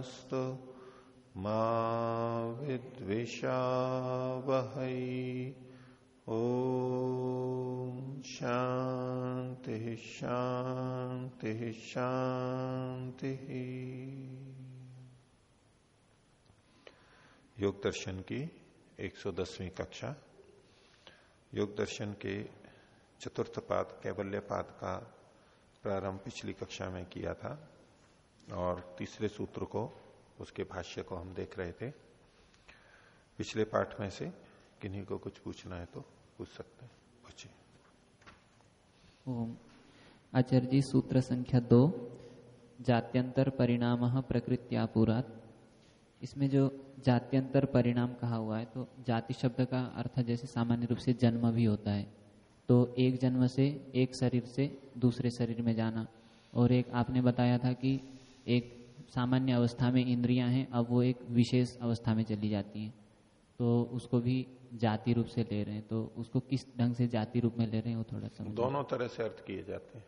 तेजस्विनावधीतमस्तु मा विद्विषावहै। ॐ शांति शांति शांति योग दर्शन की 110वीं कक्षा। योग दर्शन के चतुर्थ पाद कैबल्य पाद का प्रारंभ पिछली कक्षा में किया था। और तीसरे सूत्र को, उसके भाष्य को हम देख रहे थे। पिछले पाठ में से किन्हीं को कुछ पूछना है तो पूछ सकते हैं। पूछिए। ओम। आचार्य जी, सूत्र संख्या दो, जात्यंतर परिणाम प्रकृत्यापुरात। इसमें जो जात्यंतर परिणाम कहा हुआ है तो जाति शब्द का अर्थ जैसे सामान्य रूप से जन्म भी होता है। तो एक जन्म से एक शरीर से दूसरे शरीर में जाना। और एक आपने बताया था कि एक सामान्य अवस्था में इंद्रियाँ हैं, अब वो एक विशेष अवस्था में चली जाती हैं। तो उसको भी जाति रूप से ले रहे हैं। तो उसको किस ढंग से जाति रूप में ले रहे हैं, वो थोड़ा समझ। दोनों तरह से अर्थ किए जाते हैं।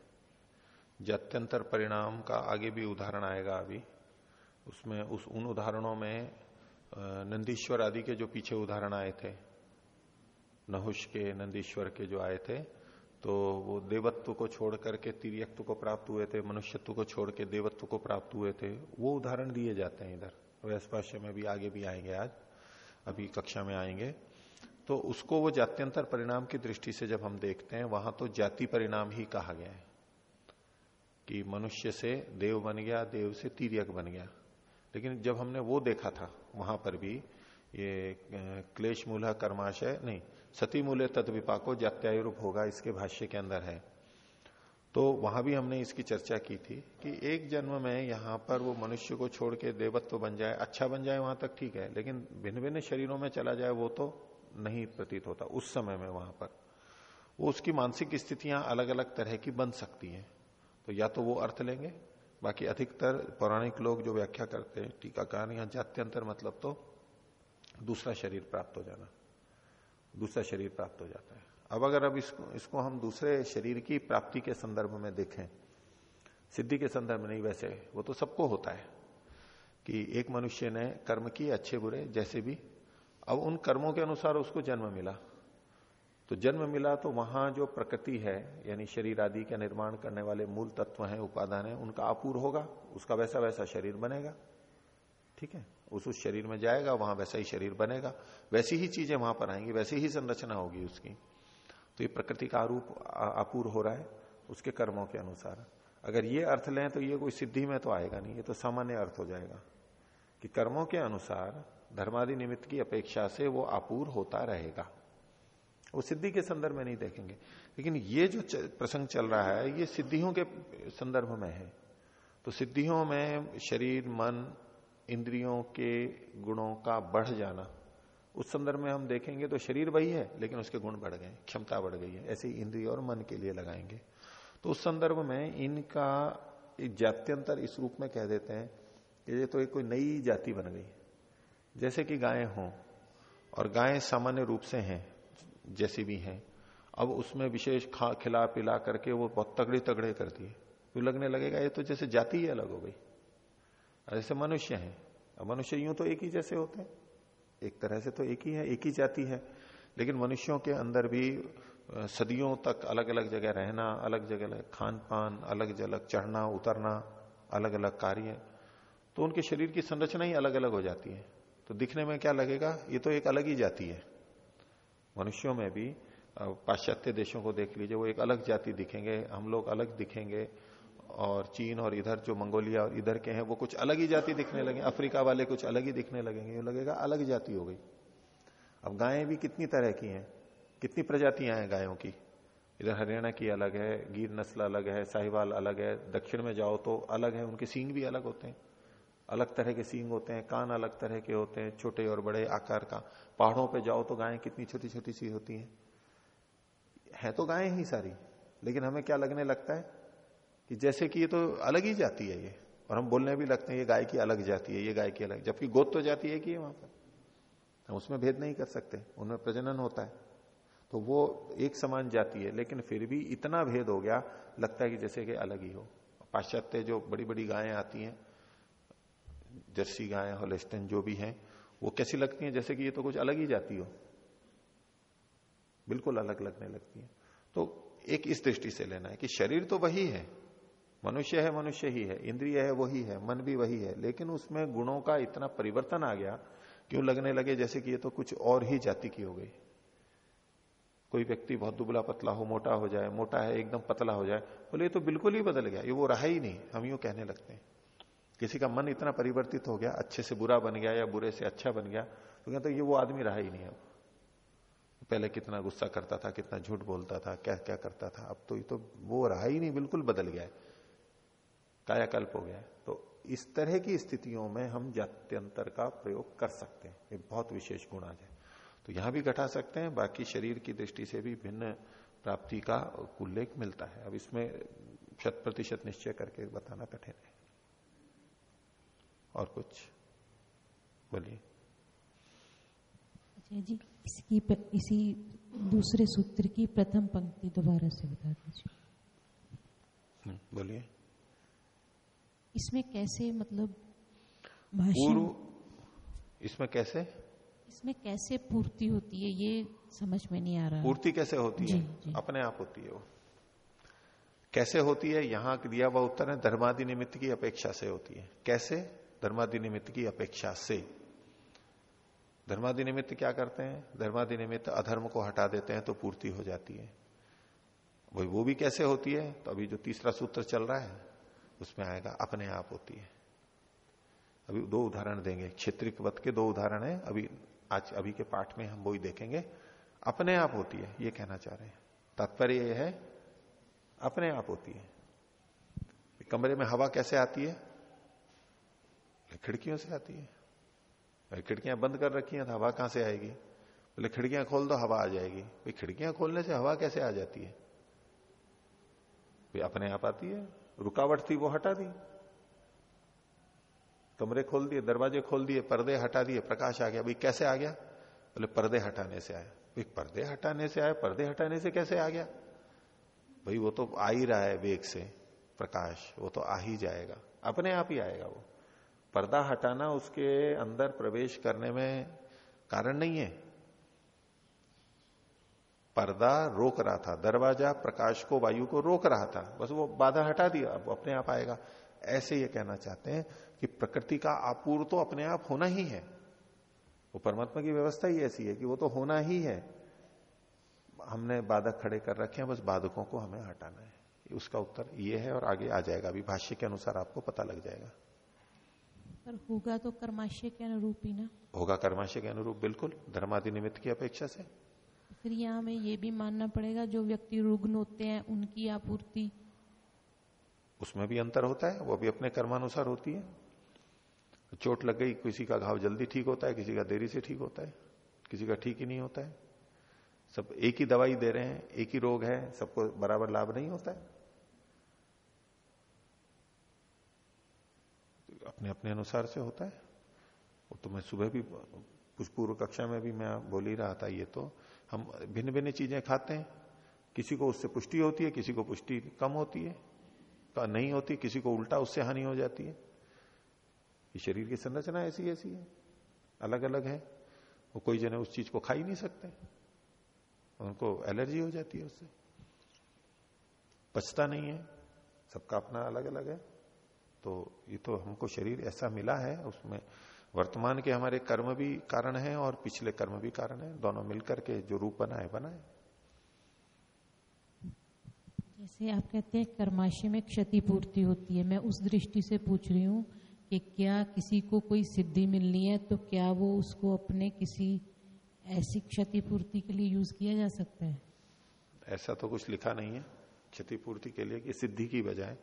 जात्यंतर परिणाम का आगे भी उदाहरण आएगा अभी। उसमें, उस, उन उदाहरणों में नंदीश्वर आदि के जो पीछे उदाहरण आए थे, नहुष के, नंदीश्वर के जो आए थे तो वो देवत्व को छोड़ करके तिरयत्व को प्राप्त हुए थे, मनुष्यत्व को छोड़ के देवत्व को प्राप्त हुए थे, वो उदाहरण दिए जाते हैं इधर। वैस्पाश्य में भी आगे भी आएँगे आज, अभी कक्षा में आएँगे। तो उसको वो जात्यंतर परिणाम की दृष्टि से जब हम देखते हैं, वहाँ तो जाति परिणाम ही कहा गया है। कि मनुष्य से देव बन गया, देव से तीर्यक बन गया। लेकिन जब हमने वो देखा था, वहाँ पर भी ये क्लेश मूल कर्माशय, नहीं सती मूल्य तद विपाको जात्यायुरूप होगा इसके भाष्य के अंदर है। तो वहाँ भी हमने इसकी चर्चा की थी कि एक जन्म में यहाँ पर वो मनुष्य को छोड़ के देवत्व बन जाए अच्छा बन जाए वहाँ तक ठीक है, लेकिन भिन्न भिन्न शरीरों में चला जाए वो तो नहीं प्रतीत होता उस समय में वहाँ पर। वो उसकी मानसिक स्थितियाँ अलग अलग तरह की बन सकती हैं। तो या तो वो अर्थ लेंगे, बाकी अधिकतर पौराणिक लोग जो व्याख्या करते हैं, टीकाकार या जात्यंतर मतलब तो दूसरा शरीर प्राप्त हो जाना। दूसरा शरीर प्राप्त हो जाता है। अब अगर अब इसको इसको हम दूसरे शरीर की प्राप्ति के संदर्भ में देखें, सिद्धि के संदर्भ में नहीं, वैसे वो तो सबको होता है कि एक मनुष्य ने कर्म किए अच्छे बुरे, जैसे भी। अब उन कर्मों के अनुसार उसको जन्म मिला। तो जन्म मिला तो वहाँ जो प्रकृति है, यानी शरीर आदि का निर्माण करने वाले मूल तत्व हैं, उपादान है, उनका अपूर होगा, उसका वैसा वैसा शरीर बनेगा। ठीक है? उस उस शरीर में जाएगा, वहाँ वैसा ही शरीर बनेगा। वैसी ही चीज़ें वहाँ पर आएँगी, वैसी ही संरचना होगी उसकी। तो ये प्रकृति का आरूप अपूर हो रहा है उसके कर्मों के अनुसार। अगर ये अर्थ लें तो ये कोई सिद्धि में तो आएगा नहीं, ये तो सामान्य अर्थ हो जाएगा। कि कर्मों के अनुसार धर्मादि निमित्त की अपेक्षा से वो अपूर होता रहेगा। वो सिद्धि के संदर्भ में नहीं देखेंगे। लेकिन ये जो प्रसंग चल रहा है, ये सिद्धियों के संदर्भ में है। तो सिद्धियों में शरीर, मन इंद्रियों के गुणों का बढ़ जाना। उस संदर्भ में हम देखेंगे तो शरीर वही है, लेकिन उसके गुण बढ़ गए, क्षमता बढ़ गई है। ऐसे इंद्रिय और मन के लिए लगाएँगे। तो उस संदर्भ में इनका जात्यंतर इस रूप में कह देते हैं कि ये तो एक कोई नई जाति बन गई जैसे कि गायें हों, और गायें सामान्य रूप से हैं, जैसी भी हैं, अब उसमें विशेष खा खिला पिला करके वो बहुत तगड़े तगड़े करती है। तो लगने लगेगा? ये तो जैसे जाति ही अलग हो गई। जैसे मनुष्य हैं। मनुष्य यूँ तो एक ही जैसे होते हैं। एक तरह से तो एक ही है, एक ही जाति है। लेकिन मनुष्यों के अंदर भी सदियों तक अलग अलग जगह रहना अलग जगह खान पान अलग जगह चढ़ना, उतरना अलग अलग कार्य तो उनके शरीर की संरचना ही अलग अलग हो जाती है। तो दिखने में क्या लगेगा? ये तो एक अलग ही जाति है। मनुष्यों में भी पाश्चात्य देशों को देख लीजिए, वो एक अलग जाति दिखेंगे, हम लोग अलग दिखेंगे और चीन और इधर जो मंगोलिया और इधर के हैं, वो कुछ अलग ही जाति दिखने लगे। अफ्रीका वाले कुछ अलग ही दिखने लगेंगे। लगेगा, अलग जाति हो गई। अब गायें भी कितनी तरह की हैं? कितनी प्रजातियाँ हैं गायों की? इधर हरियाणा की अलग है, गिर नस्ल अलग है, साहिवाल अलग है, दक्षिण में जाओ तो अलग है, उनके सींग भी अलग होते हैं। अलग तरह के सींग होते हैं, कान अलग तरह के होते हैं, छोटे और बड़े आकार का। पहाड़ों पे जाओ तो गायें कितनी छोटी छोटी सी होती हैं। है तो गायें ही सारी, लेकिन हमें क्या लगने लगता है? कि जैसे कि ये तो अलग ही जाती है ये। और हम बोलने भी लगते हैं, ये गाय की अलग जाती है, ये गाय की अलग। जबकि गोद तो जाती है कि वहाँ पर। हम उसमें भेद नहीं कर सकते, उनमें प्रजनन होता है। तो वो एक समान जाती है, लेकिन फिर भी इतना भेद हो गया, लगता है कि जैसे कि अलग ही हो। पाश्चात्य जो बड़ी बड़ी गायें आती हैं, जर्सी गाय, होलेस्टन जो भी हैं, वो कैसी लगती हैं? जैसे कि ये तो कुछ अलग ही जाती हो। बिल्कुल अलग लगने लगती है। तो एक इस दृष्टि से लेना है कि शरीर तो वही है। मनुष्य है, मनुष्य ही है, इंद्रिय है, वही है, मन भी वही है, लेकिन उसमें गुणों का इतना परिवर्तन आ गया, क्यों लगने लगे जैसे कि ये तो कुछ और ही जाति की हो गई। कोई व्यक्ति बहुत दुबला पतला हो, मोटा हो जाए, मोटा है, एकदम पतला हो जाए, बोले, ये तो बिल्कुल ही बदल गया, ये वो रहा ही नहीं, हम यूँ कहने लगते हैं। किसी का मन इतना परिवर्तित हो गया, अच्छे से बुरा बन गया या बुरे से अच्छा बन गया तो कहते ये वो आदमी रहा ही नहीं अब। पहले कितना गुस्सा करता था, कितना झूठ बोलता था क्या क्या करता था, अब तो ये तो वो रहा ही नहीं, बिल्कुल बदल गया है। कायाकल्प हो गया तो इस तरह की स्थितियों में हम जात्यंतर का प्रयोग कर सकते हैं। ये बहुत विशेष गुण आ जाए तो यहाँ भी घटा सकते हैं बाकी शरीर की दृष्टि से भी भिन्न प्राप्ति का उल्लेख मिलता है। अब इसमें शत प्रतिशत निश्चय करके बताना कठिन है। और कुछ? बोलिए। अच्छा जी इसकी प, इसी दूसरे सूत्र की प्रथम पंक्ति दोबारा से बता दीजिए। हम्म, बोलिए। इसमें कैसे मतलब पूर्व इसमें कैसे? इसमें कैसे पूर्ति होती है ये समझ में नहीं आ रहा। पूर्ति कैसे होती जी, है? जी। अपने आप होती है वो। कैसे होती है? यहाँ दिया हुआ उत्तर है धर्मादि निमित्त की अपेक्षा से होती है। कैसे? धर्मादि निमित्त की अपेक्षा से। धर्मादि निमित्त क्या करते हैं? धर्मादि निमित्त अधर्म को हटा देते हैं तो पूर्ति हो जाती है। वही वो भी कैसे होती है? तो अभी जो तीसरा सूत्र चल रहा है उसमें आएगा, अपने आप होती है। अभी दो उदाहरण देंगे। क्षेत्रिक वत के दो उदाहरण है। अभी, आज, अभी के पाठ में हम वही देखेंगे। अपने आप होती है, ये कहना चाह रहे हैं। तात्पर्य यह है, अपने आप होती है। कमरे में हवा कैसे आती है? खिड़कियों से आती है। खिड़कियाँ बंद कर रखी हैं तो हवा कहाँ से आएगी? बोले, खिड़कियाँ खोल दो, हवा आ जाएगी। भाई, खिड़कियाँ खोलने से हवा कैसे आ जाती है? भाई, अपने आप आती है। रुकावट थी, वो हटा दी। कमरे खोल दिए, दरवाजे खोल दिए, पर्दे हटा दिए, प्रकाश आ गया। भाई, कैसे आ गया? बोले, पर्दे हटाने से आया। भाई, पर्दे हटाने से आया, पर्दे हटाने से कैसे आ गया? भाई, वो तो आ ही रहा है वेग से, प्रकाश, वो तो आ ही जाएगा। अपने आप ही आएगा वो। पर्दा हटाना उसके अंदर प्रवेश करने में कारण नहीं है। पर्दा रोक रहा था दरवाज़ा प्रकाश को वायु को रोक रहा था। बस वो बाधा हटा दिया अब अपने आप आएगा। ऐसे ये कहना चाहते हैं कि प्रकृति का आपूर तो अपने आप होना ही है। वो परमात्मा की व्यवस्था ही ऐसी है कि वो तो होना ही है। हमने बाधक खड़े कर रखे हैं बस बाधकों को हमें हटाना है। उसका उत्तर ये है और आगे आ जाएगा। अभी भाष्य के अनुसार आपको पता लग जाएगा। पर होगा तो कर्माशय के अनुरूप ही ना? होगा कर्माशय के अनुरूप बिल्कुल। धर्मादि निमित्त की अपेक्षा से। फिर यहाँ हमें ये भी मानना पड़ेगा, जो व्यक्ति रुग्ण होते हैं, उनकी आपूर्ति। उसमें भी अंतर होता है, वो भी अपने कर्मानुसार होती है। चोट लग गई, किसी का घाव जल्दी ठीक होता है, किसी का देरी से ठीक होता है, किसी का ठीक ही नहीं होता है। सब एक ही दवाई दे रहे हैं, एक ही रोग है, सबको बराबर लाभ नहीं होता है। अपने अपने अनुसार से होता है। तो मैं सुबह भी पूर्व कक्षा में भी मैं बोल ही रहा था ये तो हम भिन्न भिन्न चीज़ें खाते हैं। किसी को उससे पुष्टि होती है, किसी को पुष्टि कम होती है। का नहीं होती, किसी को उल्टा उससे हानि हो जाती है। ये शरीर की संरचना ऐसी ऐसी है। अलग अलग है। वो कोई जने उस चीज़ को खा ही नहीं सकते। उनको एलर्जी हो जाती है उससे। पचता नहीं है। सबका अपना अलग अलग है। तो ये तो हमको शरीर ऐसा मिला है, उसमें वर्तमान के हमारे कर्म भी कारण है और पिछले कर्म भी कारण है। दोनों मिलकर के जो रूप बनाए बनाए। जैसे आप कहते हैं कर्माशय में क्षतिपूर्ति होती है। मैं उस दृष्टि से पूछ रही हूँ कि क्या किसी को कोई सिद्धि मिलनी है? तो क्या वो उसको अपने किसी ऐसी क्षतिपूर्ति के लिए यूज़ किया जा सकता है? ऐसा तो कुछ लिखा नहीं है। क्षतिपूर्ति के लिए कि सिद्धि की बजाय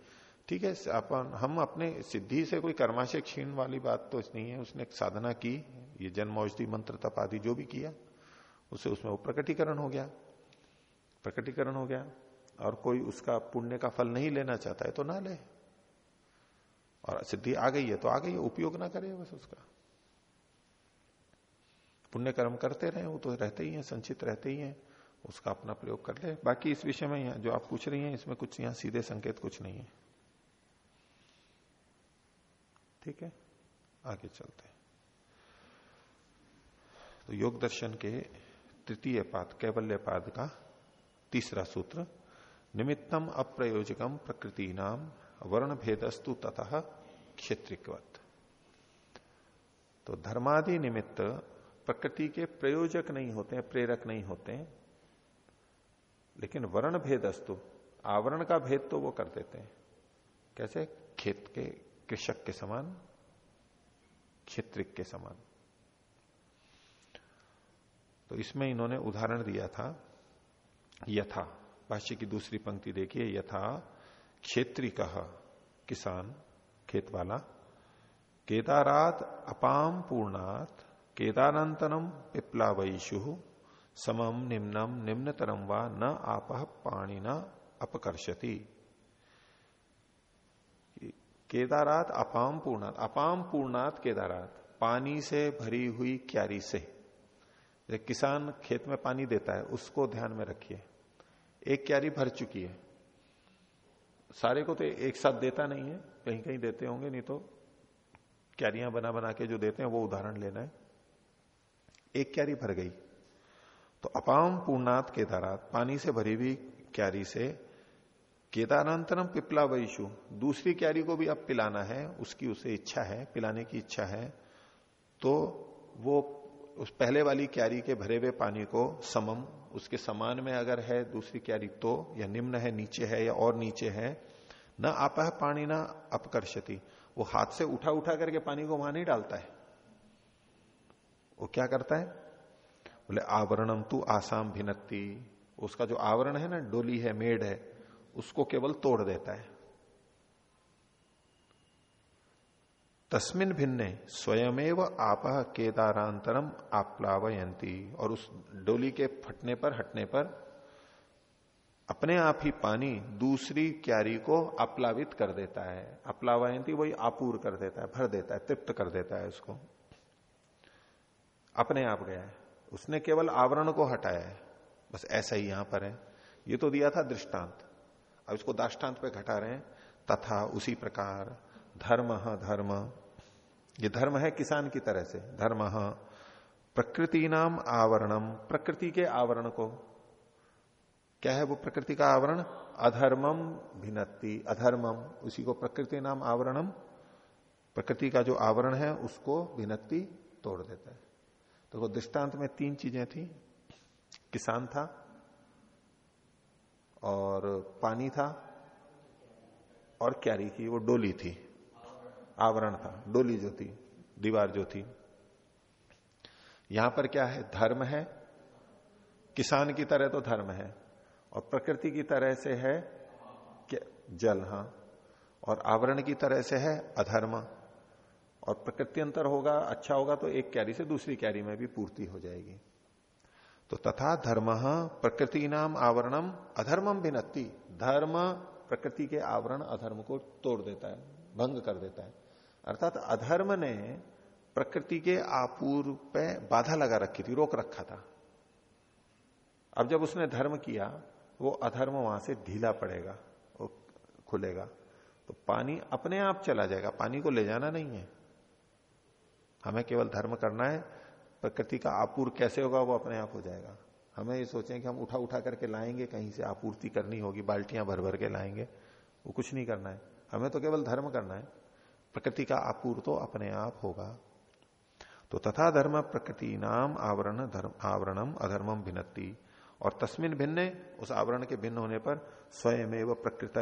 ठीक है, अपन, हम अपने सिद्धि से कोई कर्माशय क्षीण वाली बात तो नहीं है, उसने साधना की, ये जन्म औषधि मंत्र तप आदि जो भी किया, उसे उसमें वो प्रकटीकरण हो गया, प्रकटीकरण हो गया, और कोई उसका पुण्य का फल नहीं लेना चाहता है तो ना ले। और सिद्धि आ गई है तो आ गई है, उपयोग ना करे बस उसका। पुण्य कर्म करते रहे, वो तो रहते ही हैं, संचित रहते ही हैं, उसका अपना प्रयोग कर ले। बाकी इस विषय में जो आप पूछ रही हैं, इसमें कुछ यहाँ सीधे संकेत कुछ नहीं है। ठीक है? आगे चलते हैं। तो योग दर्शन के तृतीय पाद कैबल्य पाद का तीसरा सूत्र, निमित्तम अप्रयोजकम प्रकृति नाम वर्ण भेदस्तु ततः क्षेत्रिकवत। तो धर्मादि निमित्त प्रकृति के प्रयोजक नहीं होते हैं, प्रेरक नहीं होते हैं, लेकिन वर्ण भेदस्तु आवरण का भेद तो वो कर देते हैं। कैसे? खेत के कृषक के समान, क्षेत्रिक के समान। तो इसमें इन्होंने उदाहरण दिया था, यथा। भाष्य की दूसरी पंक्ति देखिए, यथा क्षेत्री कह किसान खेत वाला केदारात अपाम पूर्णात केदारांतरम पिपला वैशु समम निम्नम निम्नतरम व न आप न अपकर्षति। केदारात अपाम पूर्णात अपाम पूर्णात केदारात, पानी से भरी हुई क्यारी से। किसान खेत में पानी देता है, उसको ध्यान में रखिए। एक क्यारी भर चुकी है। सारे को तो एक साथ देता नहीं है, कहीं कहीं देते होंगे, नहीं तो क्यारियाँ बना बना के जो देते हैं, वो उदाहरण लेना है। एक क्यारी भर गई। तो अपाम पूर्णात केदारात, पानी से भरी हुई क्यारी से केदारांतरम पिपला वैशु दूसरी क्यारी को भी अब पिलाना है, उसकी उसे इच्छा है, पिलाने की इच्छा है। तो वो उस पहले वाली क्यारी के भरे हुए पानी को समम, उसके समान में अगर है दूसरी क्यारी तो या निम्न है, नीचे है, या और नीचे है, न आप पानी ना अपकर्षति। वो हाथ से उठा उठा करके पानी को वहाँ नहीं डालता है। वो क्या करता है? बोले आवरणम तू आसाम भिन्नति उसका जो आवरण है ना, डोली है मेड है उसको केवल तोड़ देता है। तस्मिन भिन्ने स्वयमेव आप केदारांतरम आप्लावयंती और उस डोली के फटने पर हटने पर अपने आप ही पानी दूसरी क्यारी को अप्लावित कर देता है। अप्लावयंती वही आपूर कर देता है, भर देता है, तृप्त कर देता है उसको। अपने आप गया है। उसने केवल आवरण को हटाया है। बस ऐसा ही यहाँ पर है। ये तो दिया था दृष्टांत। अब इसको दाष्टांत पे घटा रहे हैं। तथा उसी प्रकार धर्म धर्म। ये धर्म है किसान की तरह से। धर्म प्रकृति नाम आवरणम। प्रकृति के आवरण को। क्या है वो प्रकृति का आवरण? अधर्मम भिन्नति अधर्मम, उसी को प्रकृति नाम आवरणम। प्रकृति का जो आवरण है, उसको भिन्नति तोड़ देता है। तो दृष्टांत में तीन चीज़ें थी। किसान था और पानी था और क्यारी थी, वो डोली थी, आवरण था, डोली जो थी, दीवार जो थी। यहाँ पर क्या है? धर्म है। किसान की तरह तो धर्म है और प्रकृति की तरह से है जल, हाँ। और आवरण की तरह से है अधर्म। और प्रकृति अंतर होगा अच्छा होगा तो एक कैरी से दूसरी कैरी में भी पूर्ति हो जाएगी। तो तथा धर्म प्रकृति नाम आवरणम अधर्मम भिन्नति धर्म प्रकृति के आवरण अधर्म को तोड़ देता है, भंग कर देता है। अर्थात अधर्म ने प्रकृति के आपूर्व पे बाधा लगा रखी थी, रोक रखा था। अब जब उसने धर्म किया, वो अधर्म वहाँ से ढीला पड़ेगा, वो खुलेगा। तो पानी अपने आप चला जाएगा, पानी को ले जाना नहीं है। हमें केवल धर्म करना है प्रकृति का आपूर्व कैसे होगा, वो अपने आप हो जाएगा। हमें ये सोचें कि हम उठा उठा करके लाएँगे, कहीं से आपूर्ति करनी होगी, बाल्टियाँ भर भर के लाएँगे। वो कुछ नहीं करना है। हमें तो केवल धर्म करना है। प्रकृति का आपूर्ति तो अपने आप होगा। तो तथा धर्म प्रकृति नाम आवरण, धर्म, आवरणम अधर्मम भिन्नति और तस्मिन भिन्न, उस आवरण के भिन्न होने पर स्वयं एवं प्रकृत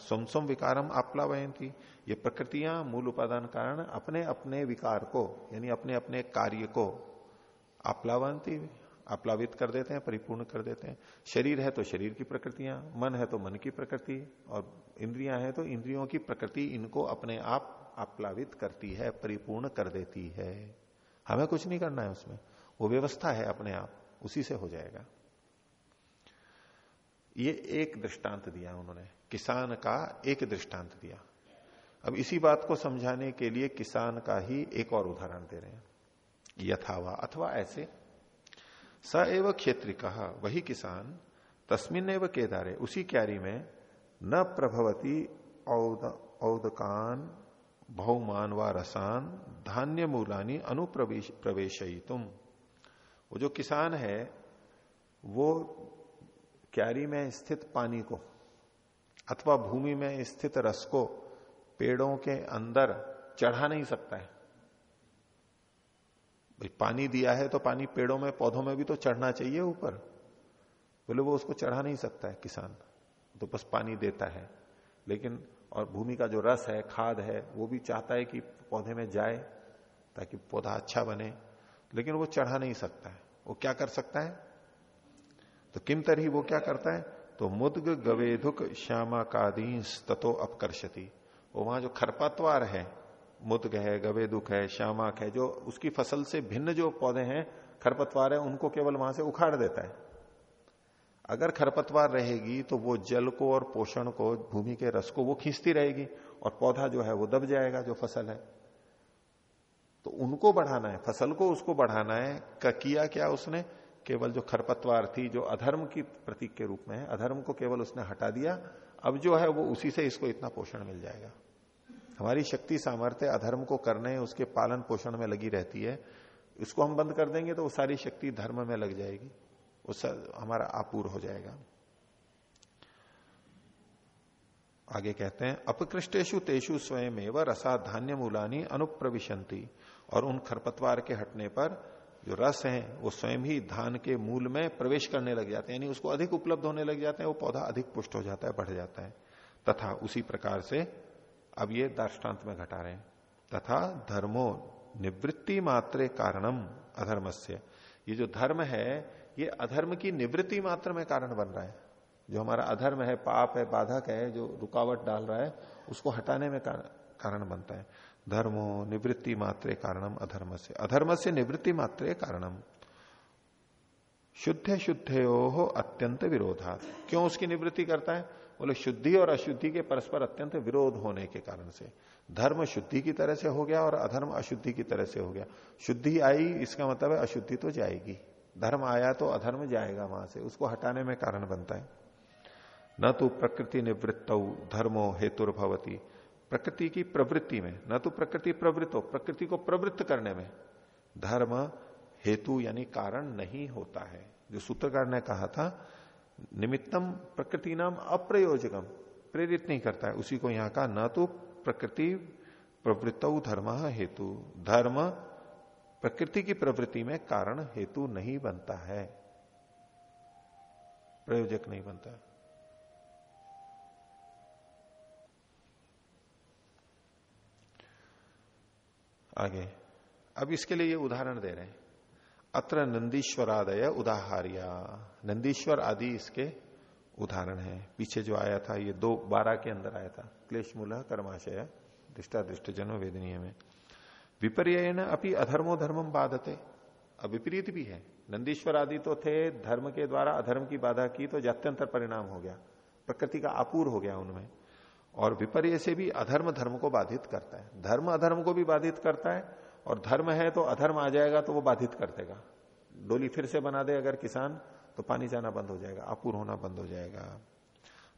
स्वम स्वम विकारम आप्लावयंती ये प्रकृतियाँ मूल उपादान कारण अपने अपने विकार को, यानी अपने अपने कार्य को आप्लावंती आप्लावित कर देते हैं, परिपूर्ण कर देते हैं। शरीर है तो शरीर की प्रकृतियाँ, मन है तो मन की प्रकृति, और इंद्रियाँ हैं तो इंद्रियों की प्रकृति इनको अपने आप आप्लावित करती है, परिपूर्ण कर देती है। हमें कुछ नहीं करना है उसमें। वो व्यवस्था है अपने आप, उसी से हो जाएगा। ये एक दृष्टांत दिया उन्होंने, किसान का एक दृष्टांत दिया। अब इसी बात को समझाने के लिए किसान का ही एक और उदाहरण दे रहे हैं। यथावा अथवा ऐसे। स एव क्षेत्र कहा वही किसान, तस्मिन एव केदारे, उसी क्यारी में न प्रभवती औद, औदकान, बहुमान व रसान, धान्य मूलानी अनुप्रवेश प्रवेश तुम वो जो किसान है, वो क्यारी में स्थित पानी को अथवा भूमि में स्थित रस को पेड़ों के अंदर चढ़ा नहीं सकता है। भाई, पानी दिया है तो पानी पेड़ों में, पौधों में भी तो चढ़ना चाहिए ऊपर। बोले, वो उसको चढ़ा नहीं सकता है, किसान। तो बस पानी देता है। लेकिन, और भूमि का जो रस है, खाद है, वो भी चाहता है कि पौधे में जाए, ताकि पौधा अच्छा बने। लेकिन वो चढ़ा नहीं सकता है। वो क्या कर सकता है? तो किम तरही वो क्या करता है? तो मुद्ग गवेधुक श्यामा कादी ततो अपकर्षति। वो वहाँ जो खरपतवार है, मुद्ग है गवेदुक है, श्यामाक है, जो उसकी फ़सल से भिन्न जो पौधे हैं, खरपतवार है, उनको केवल वहाँ से उखाड़ देता है। अगर खरपतवार रहेगी तो वो जल को और पोषण को, भूमि के रस को वो खींचती रहेगी, और पौधा जो है वो दब जाएगा, जो फ़सल है। तो उनको बढ़ाना है, फ़सल को उसको बढ़ाना है किया क्या उसने? केवल जो खरपतवार थी, जो अधर्म की प्रतीक के रूप में है, अधर्म को केवल उसने हटा दिया, अब जो है वो उसी से इसको इतना पोषण मिल जाएगा। हमारी शक्ति, सामर्थ्य, अधर्म को करने, उसके पालन पोषण में लगी रहती है, इसको हम बंद कर देंगे तो वो सारी शक्ति धर्म में लग जाएगी उस हमारा आपूर हो जाएगा। आगे कहते हैं अपकृष्टेशु तेषु स्वयं एवं रसा धान्य मूलानी अनुप्रविशंति और उन खरपतवार के हटने पर जो रस है, वो स्वयं ही धान के मूल में प्रवेश करने लग जाते हैं, यानी उसको अधिक उपलब्ध होने लग जाते हैं, वो पौधा अधिक पुष्ट हो जाता है, बढ़ जाता है। तथा उसी प्रकार से अब ये दार्ष्टान्त में घटा रहे हैं। तथा धर्मो निवृत्ति मात्र कारणम अधर्मस्य। ये जो धर्म है, ये अधर्म की निवृत्ति मात्र में कारण बन रहा है। जो हमारा अधर्म है, पाप है, बाधक है, जो रुकावट डाल रहा है, उसको हटाने में कारण बनता है। धर्मो निवृत्ति मात्रे कारणम अधर्म से अधर्म से निवृत्ति मात्रे कारणम। शुद्ध शुद्ध हो अत्यंत विरोधात। क्यों उसकी निवृत्ति करता है? बोले, शुद्धि और अशुद्धि के परस्पर अत्यंत विरोध होने के कारण से। धर्म शुद्धि की तरह से हो गया और अधर्म अशुद्धि की तरह से हो गया। शुद्धि आई, इसका मतलब है अशुद्धि तो जाएगी। धर्म आया तो अधर्म जाएगा वहाँ से। उसको हटाने में कारण बनता है। न तो प्रकृति निवृत्त, धर्मो हेतुर्भवती। प्रकृति की प्रवृत्ति में, न तो प्रकृति प्रवृत्त हो, प्रकृति को प्रवृत्त करने में धर्म हेतु यानी कारण नहीं होता है। जो सूत्रकार ने कहा था, निमित्तम प्रकृति नाम अप्रयोजकम, प्रेरित नहीं करता है। उसी को यहाँ का न तो प्रकृति प्रवृत्त धर्म हेतु। धर्म प्रकृति की प्रवृत्ति में कारण हेतु नहीं बनता है। प्रयोजक नहीं बनता है। आगे। अब इसके लिए ये उदाहरण दे रहे हैं। अत्र नंदीश्वरादय उदाहार्या। नंदीश्वर आदि इसके उदाहरण है। पीछे जो आया था, ये दो बारह के अंदर आया था। क्लेश मूल कर्माशय दृष्टा दृष्ट जन्म वेदनीय में। विपर्य अपनी अधर्मो धर्मम बाधते। अब विपरीत भी है। नंदीश्वर आदि तो थे, धर्म के द्वारा अधर्म की बाधा की तो जात्यंतर परिणाम हो गया। प्रकृति का आपूर हो गया उनमें। और विपर्य से भी अधर्म धर्म को बाधित करता है। धर्म अधर्म को भी बाधित करता है, और धर्म है तो अधर्म आ जाएगा तो वो बाधित कर देगा। डोली फिर से बना दे अगर किसान तो पानी जाना बंद हो जाएगा अपूर होना बंद हो जाएगा।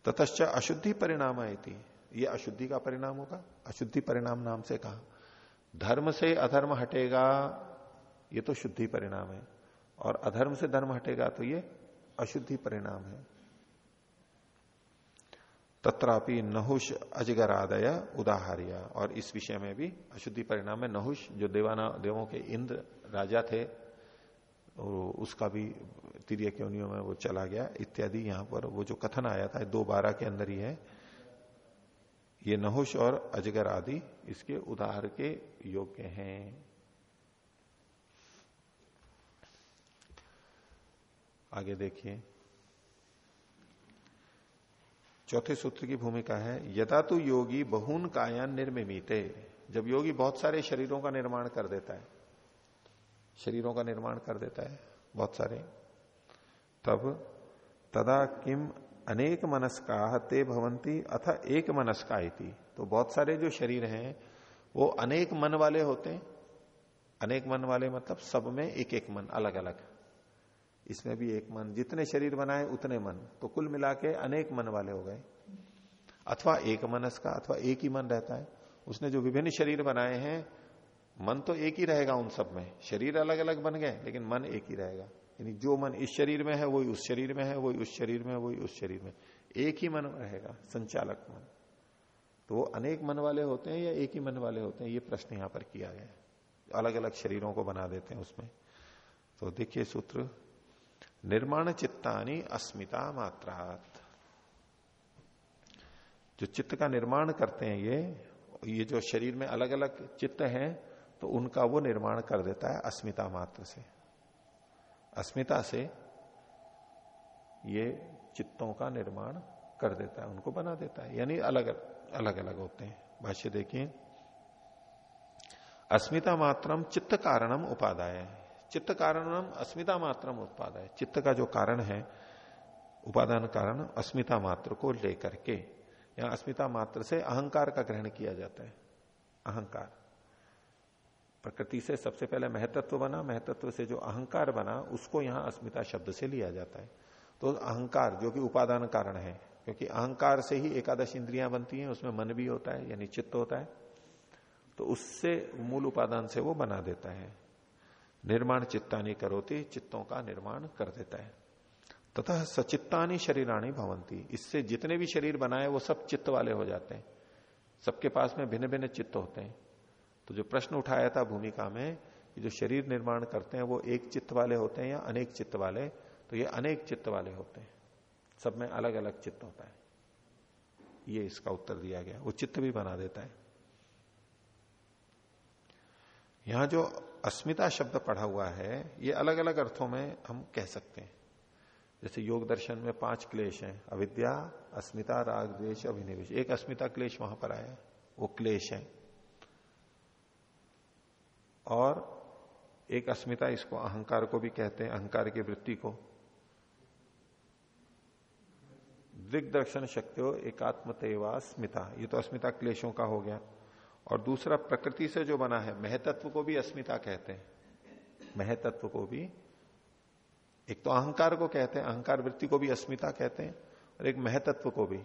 ततश्च अशुद्धि परिणाम आती ये अशुद्धि का परिणाम होगा। अशुद्धि परिणाम नाम से कहा। धर्म से अधर्म हटेगा, ये तो शुद्धि परिणाम है। और अधर्म से धर्म हटेगा तो ये अशुद्धि परिणाम है। तत्रापि नहुष अजगर आदय उदाहर्य। और इस विषय में भी अशुद्धि परिणाम में नहुष, जो देवाना, देवों के इंद्र राजा थे उसका भी तीर्य क्योनियों में वो चला गया, इत्यादि यहाँ पर वो जो कथन आया था, दो बारह के अंदर ही है, ये नहुष और अजगर आदि इसके उदाहर के योग्य हैं। आगे देखिए। चौथे सूत्र की भूमिका है, यदा तो योगी बहुन कायान निर्मिमीते। जब योगी बहुत सारे शरीरों का निर्माण कर देता है, शरीरों का निर्माण कर देता है, बहुत सारे, तब तदा किम अनेक मनस्का ते भवंती अथा एक मनस्का तो बहुत सारे जो शरीर हैं, वो अनेक मन वाले होते हैं। अनेक मन वाले मतलब सब में एक एक मन अलग अलग इसमें भी एक मन, जितने शरीर बनाए उतने मन। तो कुल मिला के अनेक मन वाले हो गए। अथवा एक मनस का अथवा एक ही मन रहता है। उसने जो विभिन्न शरीर बनाए हैं, मन तो एक ही रहेगा उन सब में। शरीर अलग अलग बन गए, लेकिन मन एक ही रहेगा। यानी जो मन इस शरीर में है, वही उस शरीर में है, वही उस शरीर में वही उस शरीर में। एक ही मन रहेगा, संचालक मन। तो वो अनेक मन वाले होते हैं या एक ही मन वाले होते हैं, ये प्रश्न यहाँ पर किया गया है। अलग अलग शरीरों को बना देते हैं उसमें। तो देखिए सूत्र निर्माण चित्तानी अस्मिता मात्रात। जो चित्त का निर्माण करते हैं ये ये जो शरीर में अलग अलग चित्त हैं तो उनका वो निर्माण कर देता है अस्मिता मात्र से। अस्मिता से ये चित्तों का निर्माण कर देता है, उनको बना देता है। यानी अलग अलग अलग होते हैं। भाष्य देखिए, अस्मिता मात्रम चित्त कारणम उपादाय। चित्त कारणम अस्मिता मात्रम है चित्त का जो कारण है, उपादान कारण अस्मिता मात्र को लेकर के यहाँ अस्मिता मात्र से अहंकार का ग्रहण किया जाता है। अहंकार। प्रकृति से सबसे पहले महतत्व बना, महतत्व से जो अहंकार बना, उसको यहाँ अस्मिता शब्द से लिया जाता है। तो अहंकार, जो कि उपादान कारण है, क्योंकि अहंकार से ही एकादश इंद्रियाँ बनती हैं, उसमें मन भी होता है, यानी चित्त होता है तो उससे मूल उपादान से वो बना देता है। निर्माण चित्तानी करोती, चित्तों का निर्माण कर देता है। तथा सचित्तानी शरीरानी भवंती इससे जितने भी शरीर बनाए, वो सब चित्त वाले हो जाते हैं। सबके पास में भिन्न भिन्न चित्त होते हैं। तो जो प्रश्न उठाया था भूमिका में जो शरीर निर्माण करते हैं, वो एक चित्त वाले होते हैं या अनेक चित्त वाले तो ये अनेक चित्त वाले होते हैं। सब में अलग अलग चित्त होता है। ये इसका उत्तर दिया गया। वो चित्त भी बना देता है। यहाँ जो अस्मिता शब्द पढ़ा हुआ है, ये अलग अलग अर्थों में हम कह सकते हैं। जैसे योग दर्शन में पाँच क्लेश हैं, अविद्या, अस्मिता, राग द्वेश अभिनिवेश। एक अस्मिता क्लेश वहाँ पर आया वो क्लेश है। और एक अस्मिता इसको अहंकार को भी कहते हैं, अहंकार की वृत्ति को। दिग्दर्शन शक्तियों एकात्म स्मिता, ये तो अस्मिता क्लेशों का हो गया। और दूसरा प्रकृति से जो बना है, महतत्व को भी अस्मिता कहते हैं। महतत्व को भी, एक तो अहंकार को कहते हैं, अहंकार वृत्ति को भी अस्मिता कहते हैं, और एक महतत्व को भी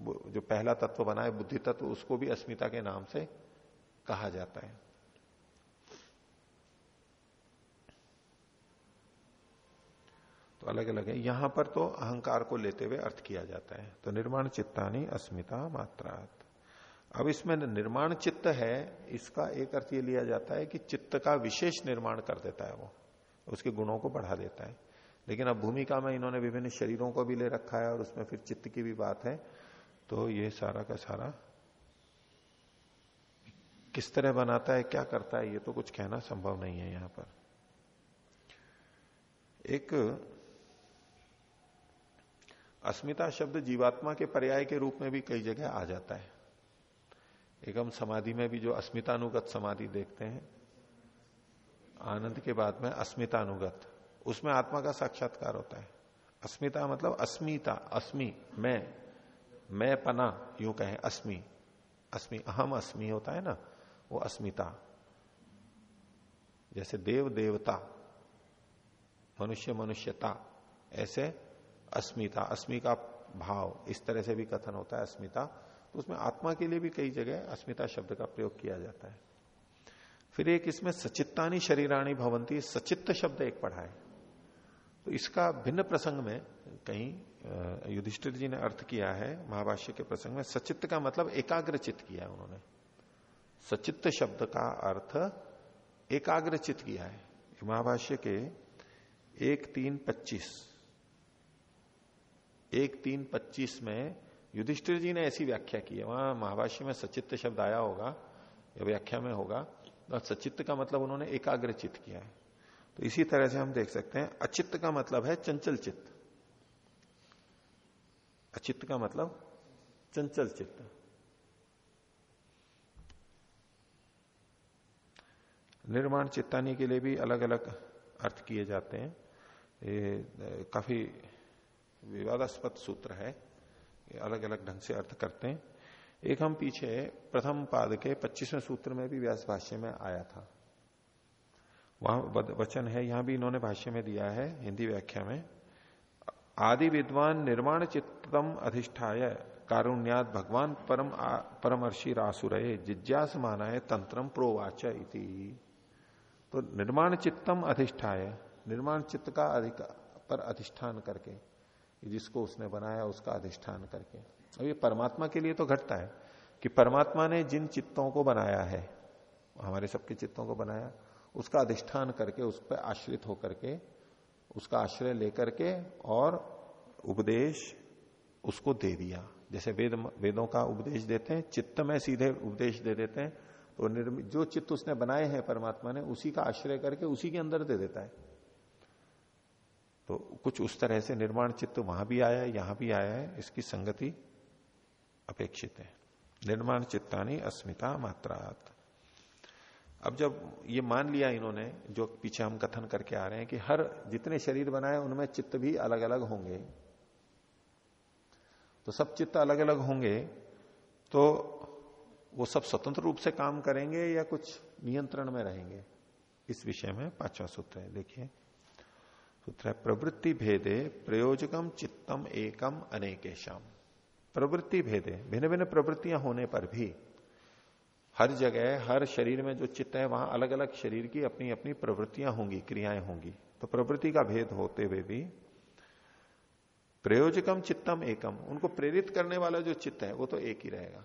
जो पहला तत्व बना है, बुद्धि तत्व, उसको भी अस्मिता के नाम से कहा जाता है। तो अलग अलग है। यहाँ पर तो अहंकार को लेते हुए अर्थ किया जाता है। तो निर्माण चित्तानी अस्मिता मात्रात। अब इसमें निर्माण चित्त है, इसका एक अर्थ ये लिया जाता है कि चित्त का विशेष निर्माण कर देता है वो, उसके गुणों को बढ़ा देता है। लेकिन अब भूमिका में इन्होंने विभिन्न शरीरों को भी ले रखा है और उसमें फिर चित्त की भी बात है। तो ये सारा का सारा किस तरह बनाता है, क्या करता है, ये तो कुछ कहना संभव नहीं है यहाँ पर। एक अस्मिता शब्द जीवात्मा के पर्याय के रूप में भी कई जगह आ जाता है। एक हम समाधि में भी जो अस्मितानुगत समाधि देखते हैं, आनंद के बाद में अस्मितानुगत, उसमें आत्मा का साक्षात्कार होता है। अस्मिता मतलब अस्मिता, अस्मि, मैं मैं पना यूँ कहें, अस्मि अस्मि, अहम अस्मि होता है ना, वो अस्मिता। जैसे देव, देवता, मनुष्य, मनुष्यता, ऐसे अस्मिता, अस्मि का भाव, इस तरह से भी कथन होता है, अस्मिता। तो उसमें आत्मा के लिए भी कई जगह अस्मिता शब्द का प्रयोग किया जाता है। फिर एक इसमें सचित्तानी शरीरानी भवंती सचित्त शब्द एक पढ़ा है। तो इसका भिन्न प्रसंग में कहीं युधिष्ठिर जी ने अर्थ किया है, महाभाष्य के प्रसंग में सचित्त का मतलब एकाग्रचित किया है उन्होंने। सचित्त शब्द का अर्थ एकाग्रचित किया है। महाभाष्य के एक तीन पच्चीस, एक तीन पच्चीस में युधिष्ठिर जी ने ऐसी व्याख्या की है। वहाँ महाभाष्य में सचित्त शब्द आया होगा, या व्याख्या में होगा। तो सचित्त का मतलब उन्होंने एकाग्र चित्त किया है। तो इसी तरह से हम देख सकते हैं, अचित्त का मतलब है चंचल चित्त। अचित्त का मतलब चंचल चित्त। निर्माण चित्तानी के लिए भी अलग अलग अर्थ किए जाते हैं। ये काफ़ी विवादास्पद सूत्र है। अलग अलग ढंग से अर्थ करते हैं। एक हम पीछे प्रथम पाद के पच्चीसवें सूत्र में भी व्यास भाष्य में आया था। वहाँ वचन है, यहाँ भी इन्होंने भाष्य में दिया है, हिंदी व्याख्या में। आदि विद्वान निर्माण चित्तम अधिष्ठाय कारुण्यात भगवान परम परमर्षि रासुरय, जिज्ञास मानाय तंत्रम प्रोवाच इति। तो निर्माण चित्तम अधिष्ठाय, निर्माण चित्त का अधिक, पर अधिष्ठान करके। जिसको उसने बनाया उसका अधिष्ठान करके। अब ये परमात्मा के लिए तो घटता है कि परमात्मा ने जिन चित्तों को बनाया है, हमारे सबके चित्तों को बनाया, उसका अधिष्ठान करके, उस पर आश्रित होकर के, उसका आश्रय लेकर के और उपदेश उसको दे दिया। जैसे वेद, वेदों का उपदेश देते हैं, चित्त में सीधे उपदेश दे देते हैं तो निर्मित जो चित्त उसने बनाए हैं परमात्मा ने, उसी का आश्रय करके उसी के अंदर दे देता है। तो कुछ उस तरह से निर्माण चित्त वहाँ भी आया है, यहाँ भी आया है, इसकी संगति अपेक्षित है। निर्माण चित्तानी अस्मिता मात्रात। अब जब ये मान लिया इन्होंने, जो पीछे हम कथन करके आ रहे हैं कि हर जितने शरीर बनाए, उनमें चित्त भी अलग अलग होंगे। तो सब चित्त अलग अलग होंगे तो वो सब स्वतंत्र रूप से काम करेंगे या कुछ नियंत्रण में रहेंगे? इस विषय में पांचवा सूत्र है, देखिए। सूत्र है प्रवृत्ति भेदे प्रयोजकम चित्तम एकम अनेकेशम प्रवृत्ति भेदे भिन्न भिन्न प्रवृत्तियाँ होने पर भी हर जगह, हर शरीर में जो चित्त है, वहाँ अलग अलग शरीर की अपनी अपनी प्रवृत्तियाँ होंगी, क्रियाएँ होंगी। तो प्रवृत्ति का भेद होते हुए भी प्रयोजकम चित्तम एकम, उनको प्रेरित करने वाला जो चित्त है, वो तो एक ही रहेगा।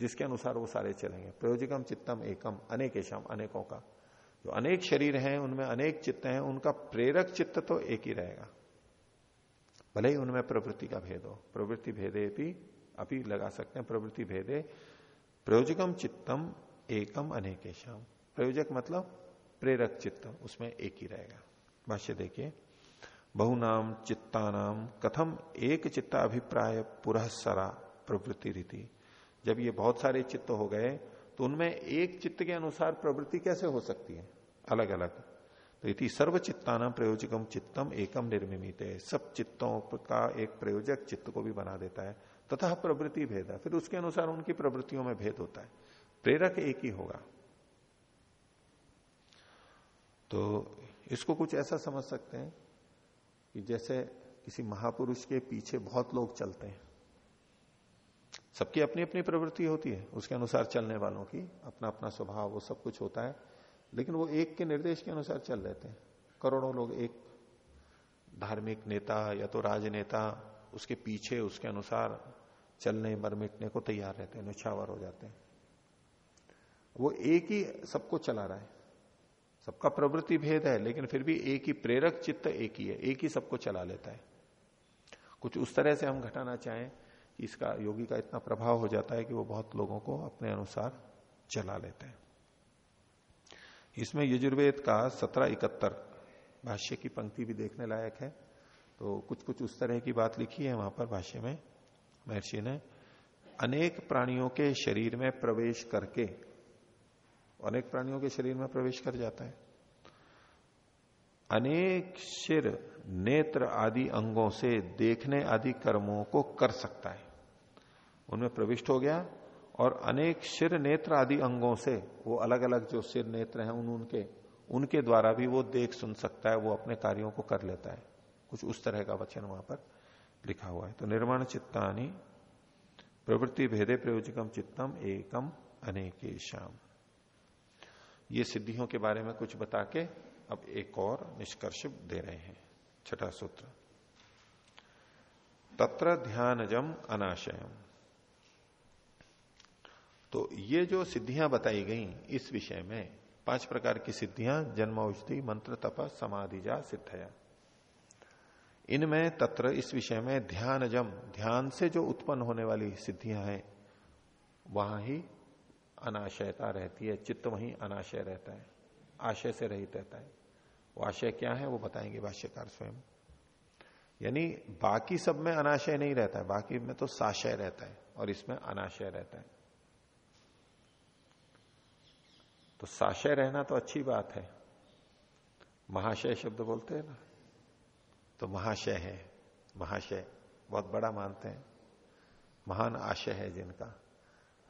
जिसके अनुसार वो सारे चलेंगे। प्रयोजकम चित्तम एकम अनेकेशम अनेकों का। जो अनेक शरीर हैं, उनमें अनेक चित्त हैं, उनका प्रेरक चित्त तो एक ही रहेगा। भले ही उनमें प्रवृत्ति का भेद हो। प्रवृत्ति भेदे भी अभी लगा सकते हैं। प्रवृत्ति भेदे प्रयोजकम चित्तम एकम अनेकेशम। प्रयोजक मतलब प्रेरक चित्तम उसमें एक ही रहेगा। भाष्य देखिए, बहुनाम चित्तानाम कथम एक चित्ता अभिप्राय पुरस्सरा प्रवृत्ति रीति। जब ये बहुत सारे चित्त हो गए तो उनमें एक चित्त के अनुसार प्रवृत्ति कैसे हो सकती है? अलग अलग तो इति सर्व चित्ताना प्रयोजकम चित्तम एकम निर्मित है सब चित्तों का एक प्रयोजक चित्त को भी बना देता है। तथा प्रवृत्ति भेद। है फिर उसके अनुसार उनकी प्रवृत्तियों में भेद होता है। प्रेरक एक ही होगा। तो इसको कुछ ऐसा समझ सकते हैं कि जैसे किसी महापुरुष के पीछे बहुत लोग चलते हैं। सबकी अपनी अपनी प्रवृत्ति होती है। उसके अनुसार चलने वालों की अपना अपना स्वभाव, वो सब कुछ होता है। लेकिन वो एक के निर्देश के अनुसार चल रहे हैं। करोड़ों लोग एक धार्मिक नेता या तो राजनेता, उसके पीछे, उसके अनुसार चलने मर मिटने को तैयार रहते हैं, निछावर हो जाते हैं। वो एक ही सबको चला रहा है। सबका प्रवृत्ति भेद है, लेकिन फिर भी एक ही प्रेरक चित्त एक ही है। एक ही सबको चला लेता है। कुछ उस तरह से हम घटाना चाहें इसका योगी का इतना प्रभाव हो जाता है कि वो बहुत लोगों को अपने अनुसार चला लेते हैं। इसमें यजुर्वेद का सत्रह इकहत्तर भाष्य की पंक्ति भी देखने लायक है। तो कुछ कुछ उस तरह की बात लिखी है वहाँ पर भाष्य में। महर्षि ने, अनेक प्राणियों के शरीर में प्रवेश करके, अनेक प्राणियों के शरीर में प्रवेश कर जाता है। अनेक शिर नेत्र आदि अंगों से देखने आदि कर्मों को कर सकता है। उनमें प्रविष्ट हो गया और अनेक शिर नेत्र आदि अंगों से, वो अलग अलग जो सिर नेत्र हैं उन, उनके उनके द्वारा भी वो देख सुन सकता है, वो अपने कार्यों को कर लेता है। कुछ उस तरह का वचन वहाँ पर लिखा हुआ है। तो निर्माण चित्तानी, प्रवृत्ति भेदे प्रयोजकम चित्तम एकम अनेक श्याम ये सिद्धियों के बारे में कुछ बता के अब एक और निष्कर्ष दे रहे हैं। छठा सूत्र। तत्र ध्यानजम अनाशयम। तो ये जो सिद्धियाँ बताई गई इस विषय में, पाँच प्रकार की सिद्धियाँ, जन्म, औषधि, मंत्र, तप समाधिजा सिद्धया इनमें तत्र इस विषय में ध्यान जम, ध्यान से जो उत्पन्न होने वाली सिद्धियाँ हैं, वहाँ ही अनाशयता रहती है, चित्त वहीं अनाशय रहता है, आशय से रहित रहता है। वो आशय क्या है, वो बताएँगे भाष्यकार स्वयं। यानी बाकी सब में अनाशय नहीं रहता है, बाकी में तो साशय रहता है और इसमें अनाशय रहता है। तो साशय रहना तो अच्छी बात है। महाशय शब्द बोलते हैं ना? तो महाशय है। महाशय बहुत बड़ा मानते हैं। महान आशय है जिनका।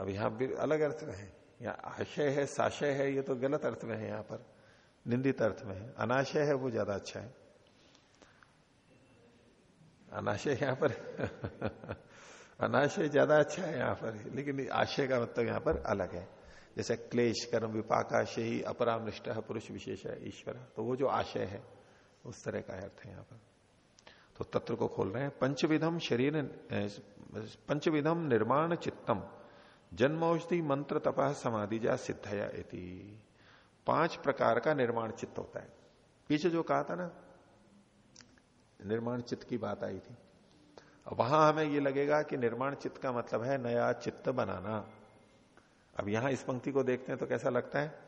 अब यहाँ भी अलग अर्थ में है। या आशय है, साशय है, ये तो गलत अर्थ में है यहाँ पर। निंदित अर्थ में है। अनाशय है, वो ज़्यादा अच्छा है। अनाशय यहाँ पर अनाशय ज़्यादा अच्छा है यहाँ पर। लेकिन आशय का मतलब यहाँ पर अलग है। जैसे क्लेश, कर्म विपाकाशय ही अपरामृष्ट पुरुष विशेष है, ईश्वर तो वो जो आशय है, उस तरह का अर्थ है यहाँ पर। तो तत्व को खोल रहे हैं। पंचविधम शरीर, पंचविधम निर्माण चित्तम। जन्मौषधि मंत्र, तपा, समाधि जा सिद्धया इति। पाँच प्रकार का निर्माण चित्त होता है। पीछे जो कहा था ना, निर्माण चित्त की बात आई थी। वहाँ हमें ये लगेगा कि निर्माण चित्त का मतलब है नया चित्त बनाना। अब यहाँ इस पंक्ति को देखते हैं तो कैसा लगता है?